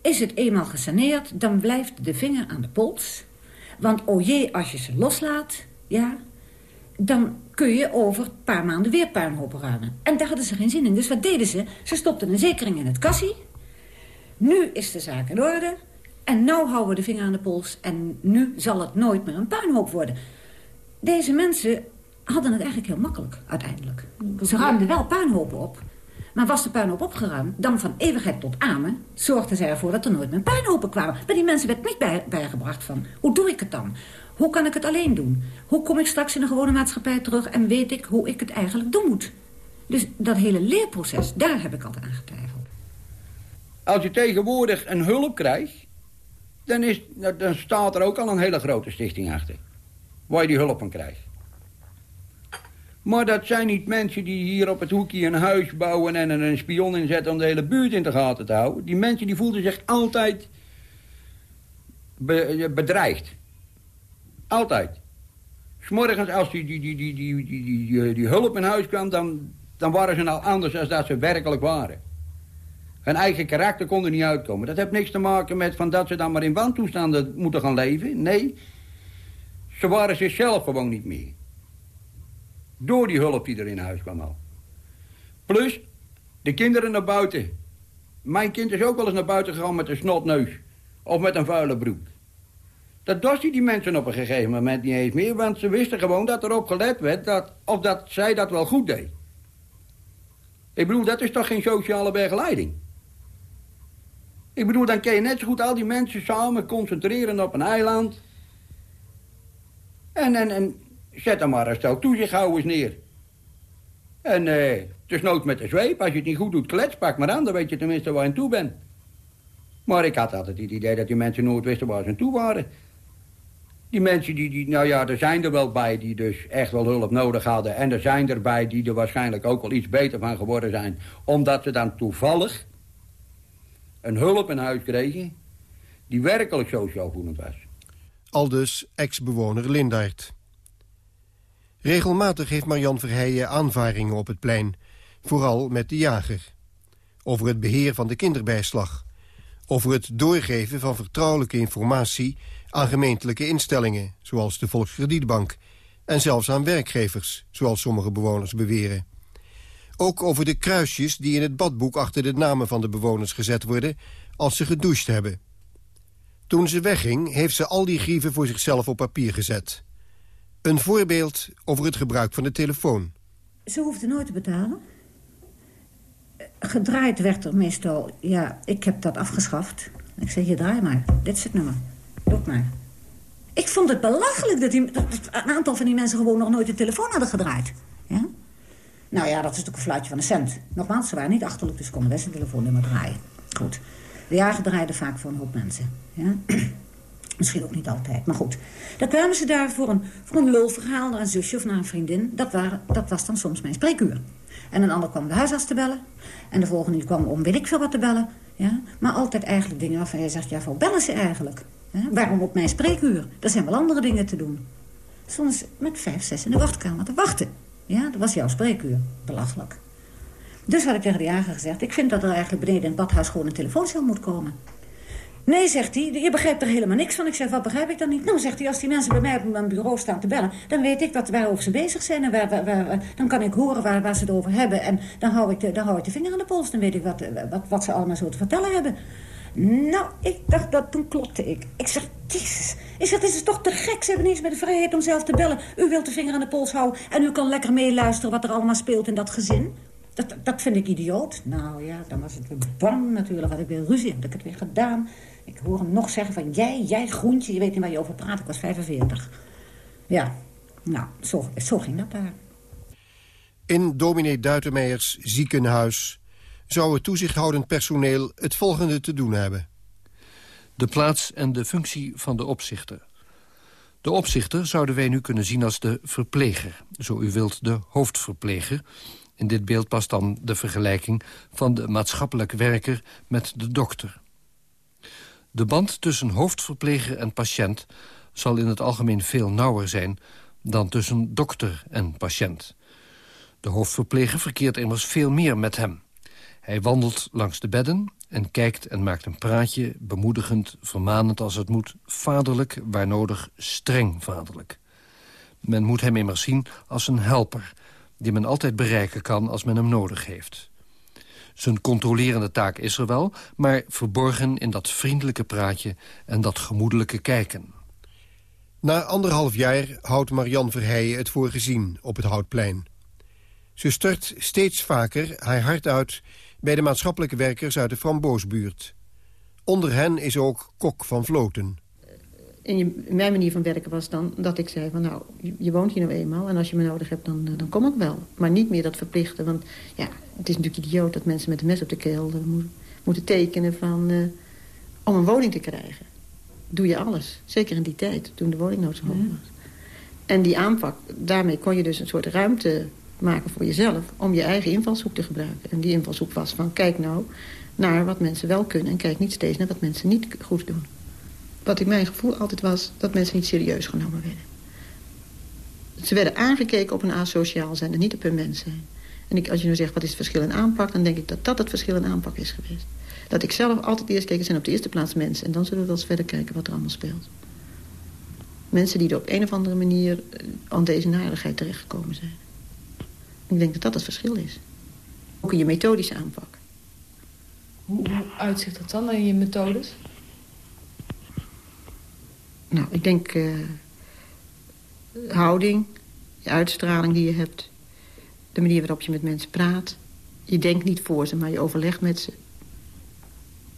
is het eenmaal gesaneerd, dan blijft de vinger aan de pols. Want oh jee, als je ze loslaat, ja, dan kun je over een paar maanden weer puinhopen ruimen. En daar hadden ze geen zin in. Dus wat deden ze? Ze stopten een zekering in het kassie. Nu is de zaak in orde. En nu houden we de vinger aan de pols. En nu zal het nooit meer een puinhoop worden. Deze mensen hadden het eigenlijk heel makkelijk, uiteindelijk. Ze ruimden wel puinhopen op. Maar was de puinhoop opgeruimd, dan van eeuwigheid tot amen... zorgden zij ervoor dat er nooit meer puinhopen kwamen. Maar die mensen werd niet bij, bijgebracht van... hoe doe ik het dan? Hoe kan ik het alleen doen? Hoe kom ik straks in een gewone maatschappij terug... en weet ik hoe ik het eigenlijk doen moet? Dus dat hele leerproces, daar heb ik altijd aan getwijfeld. Als je tegenwoordig een hulp krijgt... Dan, is, dan staat er ook al een hele grote stichting achter. Waar je die hulp van krijgt. Maar dat zijn niet mensen die hier op het hoekje een huis bouwen... en een spion inzetten om de hele buurt in de gaten te houden. Die mensen die voelden zich altijd bedreigd. Altijd. S'morgens als die, die, die, die, die, die, die, die, hulp in huis kwam... Dan, dan waren ze nou anders dan dat ze werkelijk waren. Hun eigen karakter kon er niet uitkomen. Dat heeft niks te maken met van dat ze dan maar in wantoestanden moeten gaan leven. Nee, ze waren zichzelf gewoon niet meer. Door die hulp die er in huis kwam al. Plus, de kinderen naar buiten. Mijn kind is ook wel eens naar buiten gegaan met een snotneus. Of met een vuile broek. Dat dorst die mensen op een gegeven moment niet eens meer... want ze wisten gewoon dat erop gelet werd... Dat, of dat zij dat wel goed deed. Ik bedoel, dat is toch geen sociale begeleiding? Ik bedoel, dan kan je net zo goed al die mensen samen concentreren op een eiland... En, en, en Zet er maar een stel toezichthouders neer. En eh, nooit met de zweep. Als je het niet goed doet, klets, pak maar aan. Dan weet je tenminste waar je aan toe bent. Maar ik had altijd het idee dat die mensen nooit wisten waar ze toe waren. Die mensen, die, die, nou ja, er zijn er wel bij die dus echt wel hulp nodig hadden. En er zijn er bij die er waarschijnlijk ook wel iets beter van geworden zijn. Omdat ze dan toevallig een hulp in huis kregen die werkelijk sociaal voelend was. Aldus ex-bewoner Lindart. Regelmatig heeft Marian Verheijen aanvaringen op het plein. Vooral met de jager. Over het beheer van de kinderbijslag. Over het doorgeven van vertrouwelijke informatie aan gemeentelijke instellingen, zoals de Volkskredietbank, en zelfs aan werkgevers, zoals sommige bewoners beweren. Ook over de kruisjes die in het badboek achter de namen van de bewoners gezet worden als ze gedoucht hebben. Toen ze wegging, heeft ze al die grieven voor zichzelf op papier gezet. Een voorbeeld over het gebruik van de telefoon. Ze hoefde nooit te betalen. Gedraaid werd er meestal, ja, ik heb dat afgeschaft. Ik zeg, je draai maar, dit is het nummer. Doe maar. Ik vond het belachelijk dat, een aantal van die mensen gewoon nog nooit de telefoon hadden gedraaid. Ja? Nou ja, dat is natuurlijk een fluitje van een cent. Nogmaals, ze waren niet achterlijk, dus konden best een telefoonnummer draaien. Goed. De jager draaide vaak voor een hoop mensen. Ja? Misschien ook niet altijd, maar goed. Dan kwamen ze daar voor een, voor een lulverhaal naar een zusje of naar een vriendin. Dat, waren, dat was dan soms mijn spreekuur. En een ander kwam de huisarts te bellen. En de volgende kwam om weet ik veel wat te bellen. Ja? Maar altijd eigenlijk dingen waarvan jij zegt... ja, voor bellen ze eigenlijk? Waarom op mijn spreekuur? Er zijn wel andere dingen te doen. Soms met vijf, zes in de wachtkamer te wachten. Ja, dat was jouw spreekuur. Belachelijk. Dus had ik tegen de jager gezegd... ik vind dat er eigenlijk beneden in het badhuis gewoon een telefooncel moet komen. Nee, zegt hij, je begrijpt er helemaal niks van. Ik zeg, wat begrijp ik dan niet? Nou, zegt hij, als die mensen bij mij op mijn bureau staan te bellen... dan weet ik wat, waarover ze bezig zijn en dan kan ik horen waar, waar ze het over hebben. En dan hou, ik de, dan hou ik de vinger aan de pols. Dan weet ik wat, wat, wat ze allemaal zo te vertellen hebben. Nou, ik dacht dat toen klopte ik. Ik zeg, jezus. Ik zeg, is toch te gek. Ze hebben niets met de vrijheid om zelf te bellen. U wilt de vinger aan de pols houden en u kan lekker meeluisteren wat er allemaal speelt in dat gezin. Dat, dat vind ik idioot. Nou ja, dan was het weer bang natuurlijk. Had ik weer ruzie, heb ik het weer gedaan. Ik hoor hem nog zeggen van, jij, jij groentje, je weet niet waar je over praat. Ik was 45. Ja, nou, zo, zo ging dat daar. In dominee Duitenmeijers ziekenhuis zou het toezichthoudend personeel het volgende te doen hebben. De plaats en de functie van de opzichter. De opzichter zouden wij nu kunnen zien als de verpleger. Zo u wilt de hoofdverpleger. In dit beeld past dan de vergelijking van de maatschappelijk werker met de dokter. De band tussen hoofdverpleger en patiënt zal in het algemeen veel nauwer zijn dan tussen dokter en patiënt. De hoofdverpleger verkeert immers veel meer met hem. Hij wandelt langs de bedden en kijkt en maakt een praatje... bemoedigend, vermanend als het moet, vaderlijk, waar nodig, streng vaderlijk. Men moet hem immers zien als een helper... die men altijd bereiken kan als men hem nodig heeft. Zijn controlerende taak is er wel, maar verborgen in dat vriendelijke praatje... en dat gemoedelijke kijken. Na anderhalf jaar houdt Marian Verheijen het voor gezien op het Houtplein. Ze stort steeds vaker haar hart uit bij de maatschappelijke werkers uit de Framboosbuurt. Onder hen is ook Kok van Vloten. In mijn manier van werken was dan dat ik zei van nou, je woont hier nou eenmaal... en als je me nodig hebt, dan, eh, dan kom ik wel. Maar niet meer dat verplichten, want ja, het is natuurlijk idioot... dat mensen met een mes op de keel uh, moeten tekenen van, uh, om een woning te krijgen. Doe je alles, zeker in die tijd, toen de woningnood zo hoog was. En die aanpak, daarmee kon je dus een soort ruimte maken voor jezelf... om je eigen invalshoek te gebruiken. En die invalshoek was van kijk nou naar wat mensen wel kunnen... en kijk niet steeds naar wat mensen niet goed doen. Wat in mijn gevoel altijd was dat mensen niet serieus genomen werden. Ze werden aangekeken op hun asociaal zijn en niet op hun mens zijn. En ik, als je nu zegt wat is het verschil in aanpak... dan denk ik dat dat het verschil in aanpak is geweest. Dat ik zelf altijd eerst keek zijn op de eerste plaats mensen... en dan zullen we wel eens verder kijken wat er allemaal speelt. Mensen die er op een of andere manier eh, aan deze narigheid terechtgekomen zijn. Ik denk dat dat het verschil is. Ook in je methodische aanpak. Hoe, hoe uitzicht dat dan in je methodes? Nou, ik denk... Uh, houding, uitstraling die je hebt... de manier waarop je met mensen praat. Je denkt niet voor ze, maar je overlegt met ze.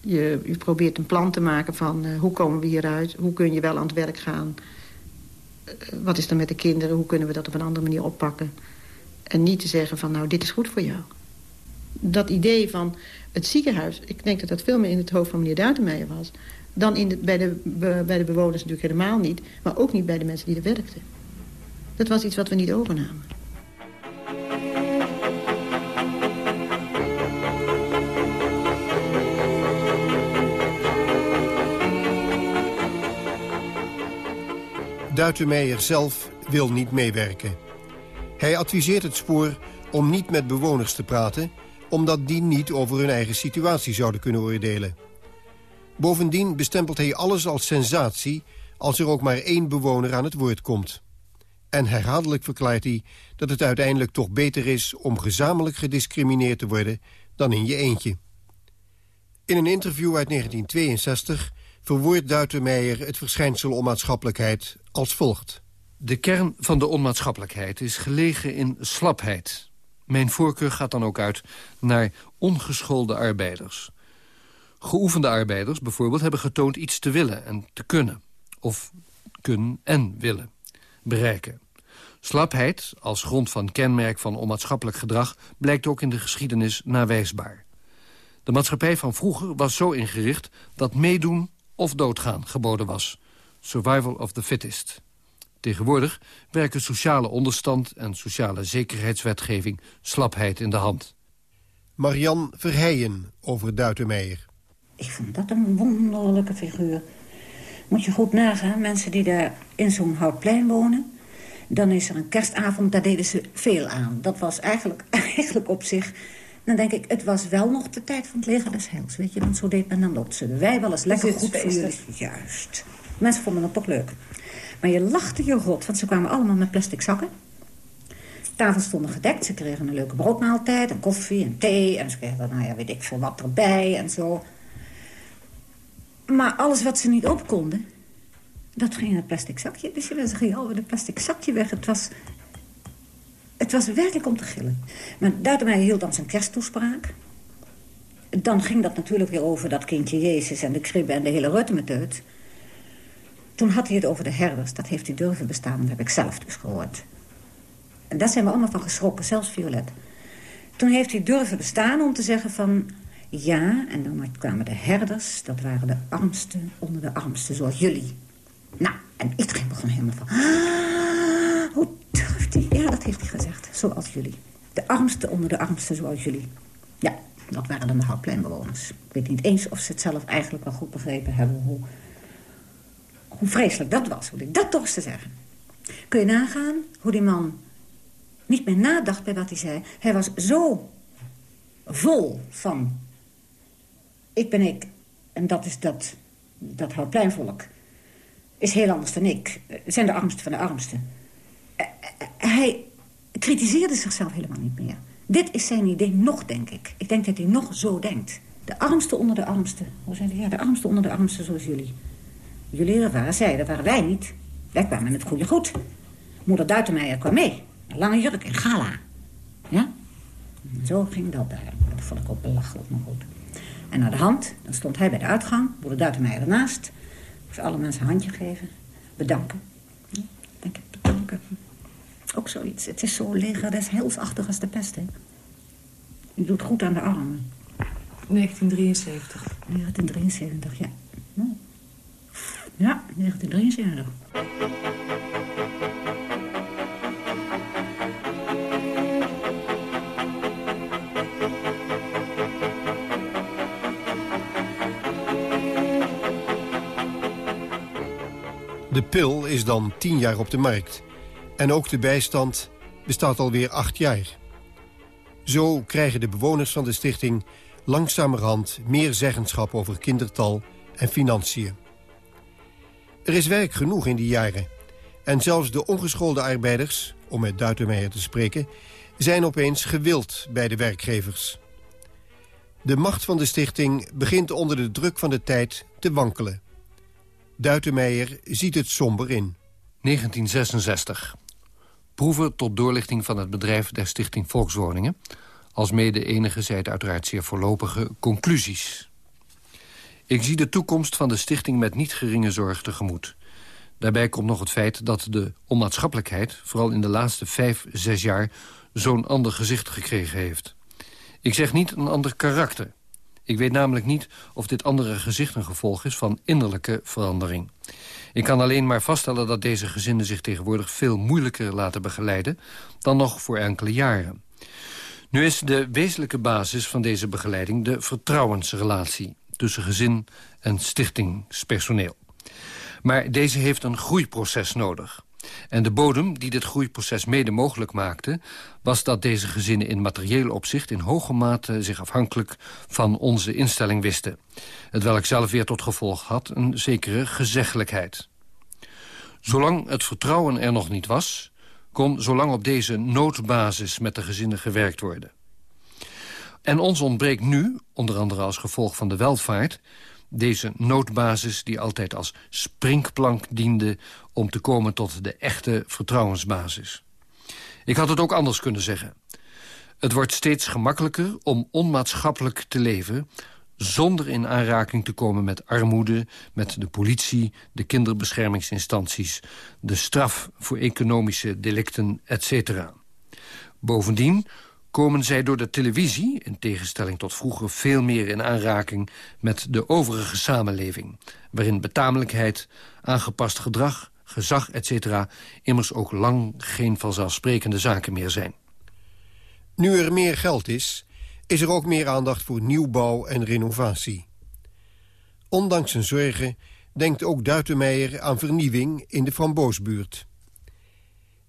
Je, je probeert een plan te maken van uh, hoe komen we hieruit? Hoe kun je wel aan het werk gaan? Uh, wat is er met de kinderen? Hoe kunnen we dat op een andere manier oppakken? En niet te zeggen van, nou, dit is goed voor jou. Dat idee van het ziekenhuis... ik denk dat dat veel meer in het hoofd van meneer Duitenmeijer was... Dan in bij, de, bij de bewoners natuurlijk helemaal niet. Maar ook niet bij de mensen die er werkten. Dat was iets wat we niet overnamen. Duitenmeijer zelf wil niet meewerken. Hij adviseert het spoor om niet met bewoners te praten... omdat die niet over hun eigen situatie zouden kunnen oordelen. Bovendien bestempelt hij alles als sensatie... als er ook maar één bewoner aan het woord komt. En herhaaldelijk verklaart hij dat het uiteindelijk toch beter is... om gezamenlijk gediscrimineerd te worden dan in je eentje. In een interview uit 1962 verwoordt Duitenmeijer het verschijnsel onmaatschappelijkheid als volgt. De kern van de onmaatschappelijkheid is gelegen in slapheid. Mijn voorkeur gaat dan ook uit naar ongeschoolde arbeiders. Geoefende arbeiders bijvoorbeeld hebben getoond iets te willen en te kunnen. Of kunnen en willen bereiken. Slapheid, als grond van kenmerk van onmaatschappelijk gedrag... blijkt ook in de geschiedenis nawijsbaar. De maatschappij van vroeger was zo ingericht dat meedoen of doodgaan geboden was. Survival of the fittest. Tegenwoordig werken sociale onderstand en sociale zekerheidswetgeving slapheid in de hand. Marian Verheijen over Duitenmeijer. Ik vond dat een wonderlijke figuur. Moet je goed nagaan, mensen die daar in zo'n houtplein wonen... dan is er een kerstavond, daar deden ze veel aan. Dat was eigenlijk, eigenlijk op zich dan denk ik, het was wel nog de tijd van het leger des heils. Weet je, want zo deed men dan ook. Ze wij wel eens lekker goed voor jullie. Juist. Mensen vonden het toch leuk. Maar je lachte je rot, want ze kwamen allemaal met plastic zakken. Tafels stonden gedekt. Ze kregen een leuke broodmaaltijd, een koffie, een thee. En ze kregen, nou ja, weet ik veel wat erbij en zo. Maar alles wat ze niet op konden, dat ging in het plastic zakje. Dus ze gingen al het plastic zakje weg. Het was het was werkelijk om te gillen. Maar mij hield dan zijn kersttoespraak. Dan ging dat natuurlijk weer over dat kindje Jezus en de kribbe en de hele reutemeteut. Toen had hij het over de herders. Dat heeft hij durven bestaan, dat heb ik zelf dus gehoord. En daar zijn we allemaal van geschrokken, zelfs Violet. Toen heeft hij durven bestaan om te zeggen van... Ja, en dan kwamen de herders, dat waren de armsten onder de armsten, zoals jullie. Nou, en iedereen begon helemaal van... Ah, hoe ja, dat heeft hij gezegd. Zoals jullie. De armste onder de armsten zoals jullie. Ja, dat waren dan de houtpleinbewoners. Ik weet niet eens of ze het zelf eigenlijk wel goed begrepen hebben... hoe, hoe vreselijk dat was, hoe ik dat toch te zeggen. Kun je nagaan hoe die man niet meer nadacht bij wat hij zei. Hij was zo vol van... Ik ben ik en dat is dat, dat houtpleinvolk. Is heel anders dan ik. Zijn de armsten van de armsten hij kritiseerde zichzelf helemaal niet meer. Dit is zijn idee nog, denk ik. Ik denk dat hij nog zo denkt. De armste onder de armste. Hoe zei hij? Ja, de armste onder de armste zoals jullie. Jullie waren zij, dat waren wij niet. Wij kwamen in het goede goed. Moeder Duitenmeijer kwam mee. Lange jurk en gala. Ja? zo ging dat daar. Dat vond ik ook belachelijk, maar goed. En naar de hand, dan stond hij bij de uitgang. Moeder Duitenmeijer ernaast. Moest alle mensen een handje geven. Bedanken. Ik, bedanken. Ook zoiets. Het is zo leger, dat is heelsachtig als de pest, hè. Je doet goed aan de armen. 1973. 1973, ja. Ja, 1973. De pil is dan tien jaar op de markt. En ook de bijstand bestaat alweer acht jaar. Zo krijgen de bewoners van de stichting langzamerhand meer zeggenschap over kindertal en financiën. Er is werk genoeg in die jaren. En zelfs de ongeschoolde arbeiders, om met Duitenmeijer te spreken... zijn opeens gewild bij de werkgevers. De macht van de stichting begint onder de druk van de tijd te wankelen. Duitenmeijer ziet het somber in. 1966 proeven tot doorlichting van het bedrijf der Stichting Volkswoningen. Als mede enige zij het uiteraard zeer voorlopige conclusies. Ik zie de toekomst van de stichting met niet geringe zorg tegemoet. Daarbij komt nog het feit dat de onmaatschappelijkheid... vooral in de laatste vijf, zes jaar zo'n ander gezicht gekregen heeft. Ik zeg niet een ander karakter. Ik weet namelijk niet of dit andere gezicht een gevolg is van innerlijke verandering. Ik kan alleen maar vaststellen dat deze gezinnen zich tegenwoordig veel moeilijker laten begeleiden dan nog voor enkele jaren. Nu is de wezenlijke basis van deze begeleiding de vertrouwensrelatie tussen gezin en stichtingspersoneel. Maar deze heeft een groeiproces nodig. En de bodem die dit groeiproces mede mogelijk maakte... was dat deze gezinnen in materieel opzicht in hoge mate zich afhankelijk van onze instelling wisten. Het welk zelf weer tot gevolg had een zekere gezeggelijkheid. Zolang het vertrouwen er nog niet was... kon zolang op deze noodbasis met de gezinnen gewerkt worden. En ons ontbreekt nu, onder andere als gevolg van de welvaart... deze noodbasis die altijd als springplank diende... om te komen tot de echte vertrouwensbasis. Ik had het ook anders kunnen zeggen. Het wordt steeds gemakkelijker om onmaatschappelijk te leven zonder in aanraking te komen met armoede... met de politie, de kinderbeschermingsinstanties... de straf voor economische delicten, etc. Bovendien komen zij door de televisie... in tegenstelling tot vroeger veel meer in aanraking... met de overige samenleving... waarin betamelijkheid, aangepast gedrag, gezag, etc. immers ook lang geen vanzelfsprekende zaken meer zijn. Nu er meer geld is, is er ook meer aandacht voor nieuwbouw en renovatie. Ondanks zijn zorgen denkt ook Duitenmeijer aan vernieuwing in de Framboosbuurt.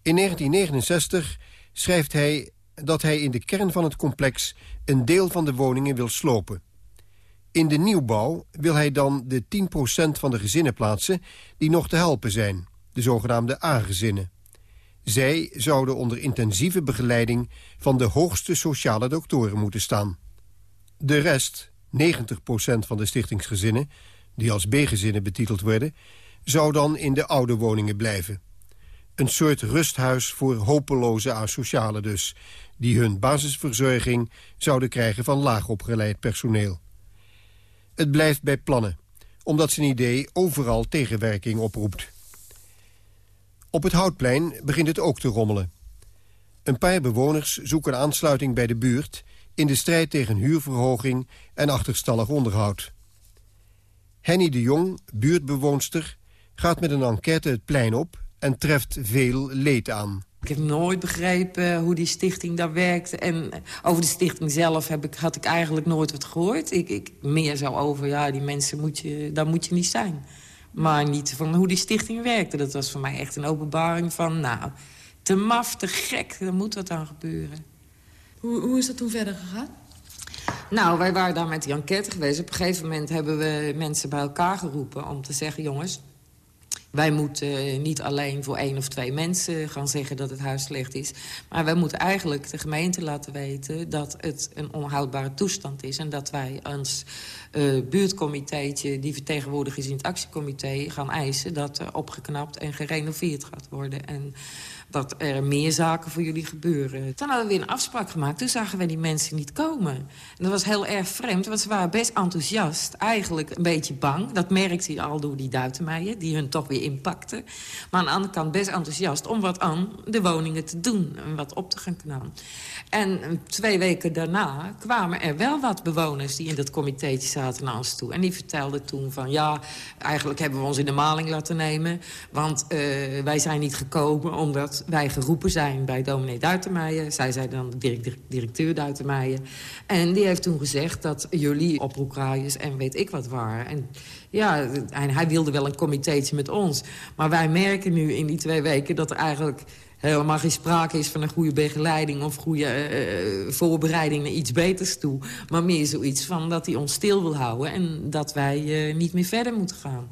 In 1969 schrijft hij dat hij in de kern van het complex een deel van de woningen wil slopen. In de nieuwbouw wil hij dan de 10% van de gezinnen plaatsen die nog te helpen zijn, de zogenaamde A-gezinnen. Zij zouden onder intensieve begeleiding van de hoogste sociale doktoren moeten staan. De rest, 90% van de stichtingsgezinnen, die als B-gezinnen betiteld worden, zou dan in de oude woningen blijven. Een soort rusthuis voor hopeloze asocialen dus... die hun basisverzorging zouden krijgen van laagopgeleid personeel. Het blijft bij plannen, omdat zijn idee overal tegenwerking oproept. Op het Houtplein begint het ook te rommelen. Een paar bewoners zoeken aansluiting bij de buurt... in de strijd tegen huurverhoging en achterstallig onderhoud. Henny de Jong, buurtbewoonster, gaat met een enquête het plein op... en treft veel leed aan. Ik heb nooit begrepen hoe die stichting daar werkt. En over de stichting zelf heb ik, had ik eigenlijk nooit wat gehoord. Ik, ik meer zo over, ja, die mensen moet je, daar moet je niet zijn. Maar niet van hoe die stichting werkte. Dat was voor mij echt een openbaring van... nou, te maf, te gek, er moet wat aan gebeuren. Hoe, hoe is dat toen verder gegaan? Nou, wij waren daar met die enquête geweest. Op een gegeven moment hebben we mensen bij elkaar geroepen... om te zeggen, jongens, wij moeten niet alleen voor één of twee mensen gaan zeggen dat het huis slecht is. Maar wij moeten eigenlijk de gemeente laten weten dat het een onhoudbare toestand is. En dat wij als uh, die vertegenwoordigd in het actiecomité gaan eisen dat er opgeknapt en gerenoveerd gaat worden. En dat er meer zaken voor jullie gebeuren. Toen hadden we weer een afspraak gemaakt. Toen zagen we die mensen niet komen. En dat was heel erg vreemd, want ze waren best enthousiast. Eigenlijk een beetje bang. Dat merkte je al door die duitenmeijen, die hun toch weer inpakten. Maar aan de andere kant best enthousiast om wat aan de woningen te doen. En wat op te gaan knallen. En twee weken daarna kwamen er wel wat bewoners... die in dat comitéetje zaten naar ons toe. En die vertelden toen van... ja, eigenlijk hebben we ons in de maling laten nemen. Want uh, wij zijn niet gekomen omdat wij geroepen zijn bij dominee Duitermeijer. Zij zei dan directeur Duitermeijer. En die heeft toen gezegd dat jullie oproekraaiers en weet ik wat waren. En ja, en hij wilde wel een comitéetje met ons. Maar wij merken nu in die twee weken dat er eigenlijk helemaal geen sprake is van een goede begeleiding... of goede uh, voorbereiding naar iets beters toe. Maar meer zoiets van dat hij ons stil wil houden... en dat wij uh, niet meer verder moeten gaan.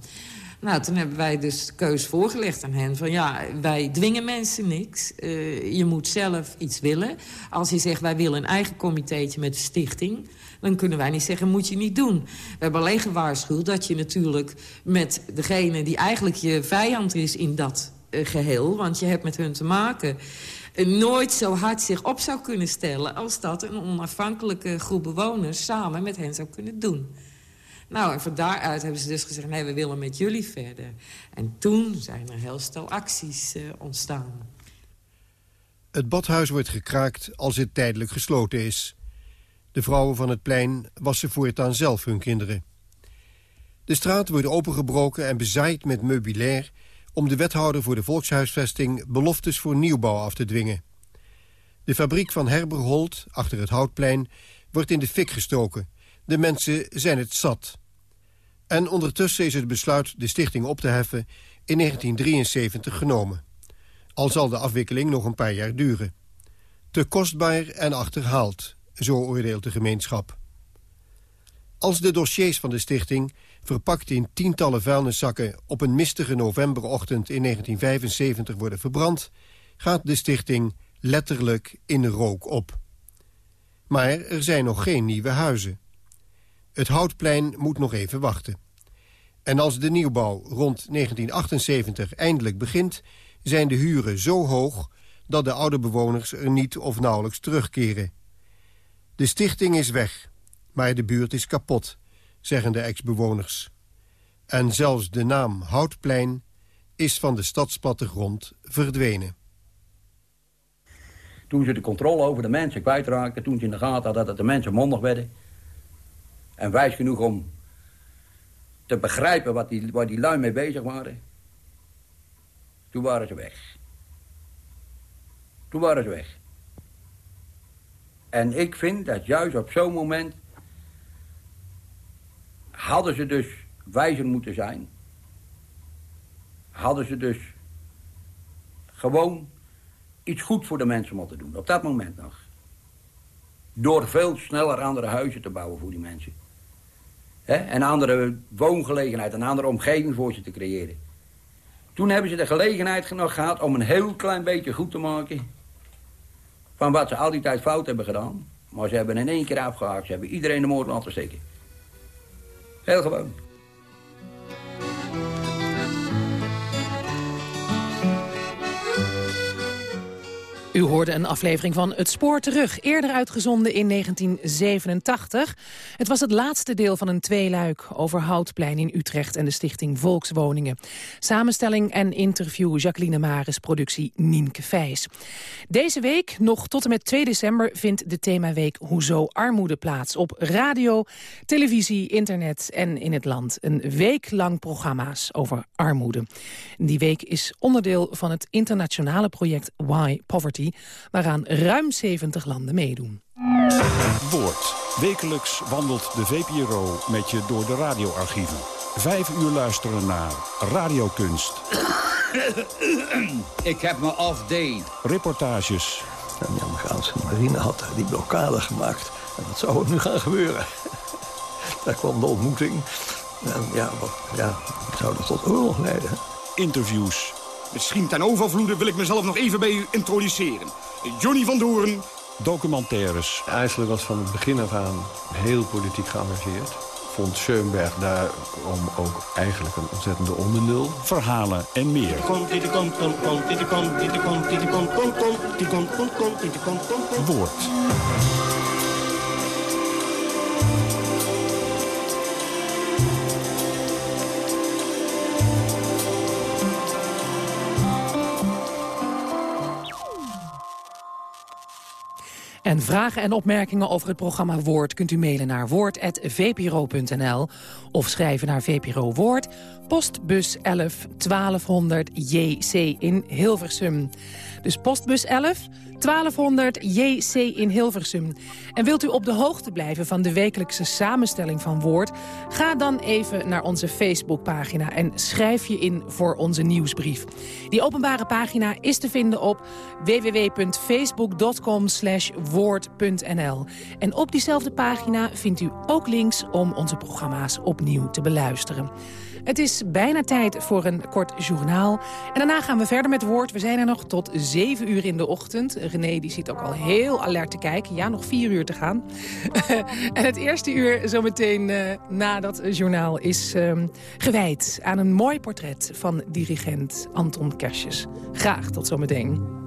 Nou, toen hebben wij dus de keus voorgelegd aan hen. Van ja, wij dwingen mensen niks. Uh, je moet zelf iets willen. Als je zegt, wij willen een eigen comitéetje met de stichting... dan kunnen wij niet zeggen, moet je niet doen. We hebben alleen gewaarschuwd dat je natuurlijk met degene... die eigenlijk je vijand is in dat uh, geheel... want je hebt met hun te maken nooit zo hard zich op zou kunnen stellen... als dat een onafhankelijke groep bewoners samen met hen zou kunnen doen. Nou, en van daaruit hebben ze dus gezegd... nee, we willen met jullie verder. En toen zijn er heel stel acties uh, ontstaan. Het badhuis wordt gekraakt als het tijdelijk gesloten is. De vrouwen van het plein wassen voortaan zelf hun kinderen. De straat wordt opengebroken en bezaaid met meubilair... om de wethouder voor de volkshuisvesting beloftes voor nieuwbouw af te dwingen. De fabriek van Herberholt, achter het Houtplein, wordt in de fik gestoken. De mensen zijn het zat. En ondertussen is het besluit de stichting op te heffen in 1973 genomen. Al zal de afwikkeling nog een paar jaar duren. Te kostbaar en achterhaald, zo oordeelt de gemeenschap. Als de dossiers van de stichting, verpakt in tientallen vuilniszakken... op een mistige novemberochtend in 1975 worden verbrand... gaat de stichting letterlijk in rook op. Maar er zijn nog geen nieuwe huizen. Het Houtplein moet nog even wachten. En als de nieuwbouw rond 1978 eindelijk begint... zijn de huren zo hoog dat de oude bewoners er niet of nauwelijks terugkeren. De stichting is weg, maar de buurt is kapot, zeggen de ex-bewoners. En zelfs de naam Houtplein is van de stadsplattegrond verdwenen. Toen ze de controle over de mensen kwijtraakten... toen ze in de gaten hadden dat de mensen mondig werden... en wijs genoeg om te begrijpen wat die, waar die lui mee bezig waren... toen waren ze weg. Toen waren ze weg. En ik vind dat juist op zo'n moment... hadden ze dus wijzer moeten zijn. Hadden ze dus gewoon iets goed voor de mensen moeten doen. Op dat moment nog. Door veel sneller andere huizen te bouwen voor die mensen. He? Een andere woongelegenheid, een andere omgeving voor ze te creëren. Toen hebben ze de gelegenheid nog gehad om een heel klein beetje goed te maken... van wat ze al die tijd fout hebben gedaan. Maar ze hebben in één keer afgehaakt. Ze hebben iedereen de moord laten steken. Heel gewoon. U hoorde een aflevering van Het Spoor Terug, eerder uitgezonden in 1987. Het was het laatste deel van een tweeluik over Houtplein in Utrecht en de stichting Volkswoningen. Samenstelling en interview Jacqueline Maris, productie Nienke Vijs. Deze week, nog tot en met 2 december, vindt de themaweek Hoezo Armoede plaats. Op radio, televisie, internet en in het land. Een week lang programma's over armoede. Die week is onderdeel van het internationale project Why Poverty waaraan ruim 70 landen meedoen. Woord. Wekelijks wandelt de VPRO met je door de radioarchieven. Vijf uur luisteren naar radiokunst. Ik heb me day. Reportages. De Amerikaanse marine had die blokkade gemaakt. En wat zou er nu gaan gebeuren? Daar kwam de ontmoeting. En ja, wat, ja, zou dat tot oorlog leiden? Interviews Misschien ten overvloede wil ik mezelf nog even bij u introduceren. Johnny van Doorn. Documentaires. IJsselder was van het begin af aan heel politiek geëngageerd. Vond Schoenberg daar om ook eigenlijk een ontzettende ondernul. Verhalen en meer. Woord. En vragen en opmerkingen over het programma Woord... kunt u mailen naar woord.vpro.nl of schrijven naar VPRO Woord... postbus 11 1200 JC in Hilversum. Dus postbus 11 1200 JC in Hilversum. En wilt u op de hoogte blijven van de wekelijkse samenstelling van Woord... ga dan even naar onze Facebookpagina en schrijf je in voor onze nieuwsbrief. Die openbare pagina is te vinden op www.facebook.com woord.nl. En op diezelfde pagina vindt u ook links om onze programma's opnieuw te beluisteren. Het is bijna tijd voor een kort journaal. En daarna gaan we verder met woord. We zijn er nog tot 7 uur in de ochtend. René die zit ook al heel alert te kijken. Ja, nog 4 uur te gaan. en het eerste uur zometeen uh, na dat journaal is uh, gewijd aan een mooi portret van dirigent Anton Kersjes. Graag tot zometeen.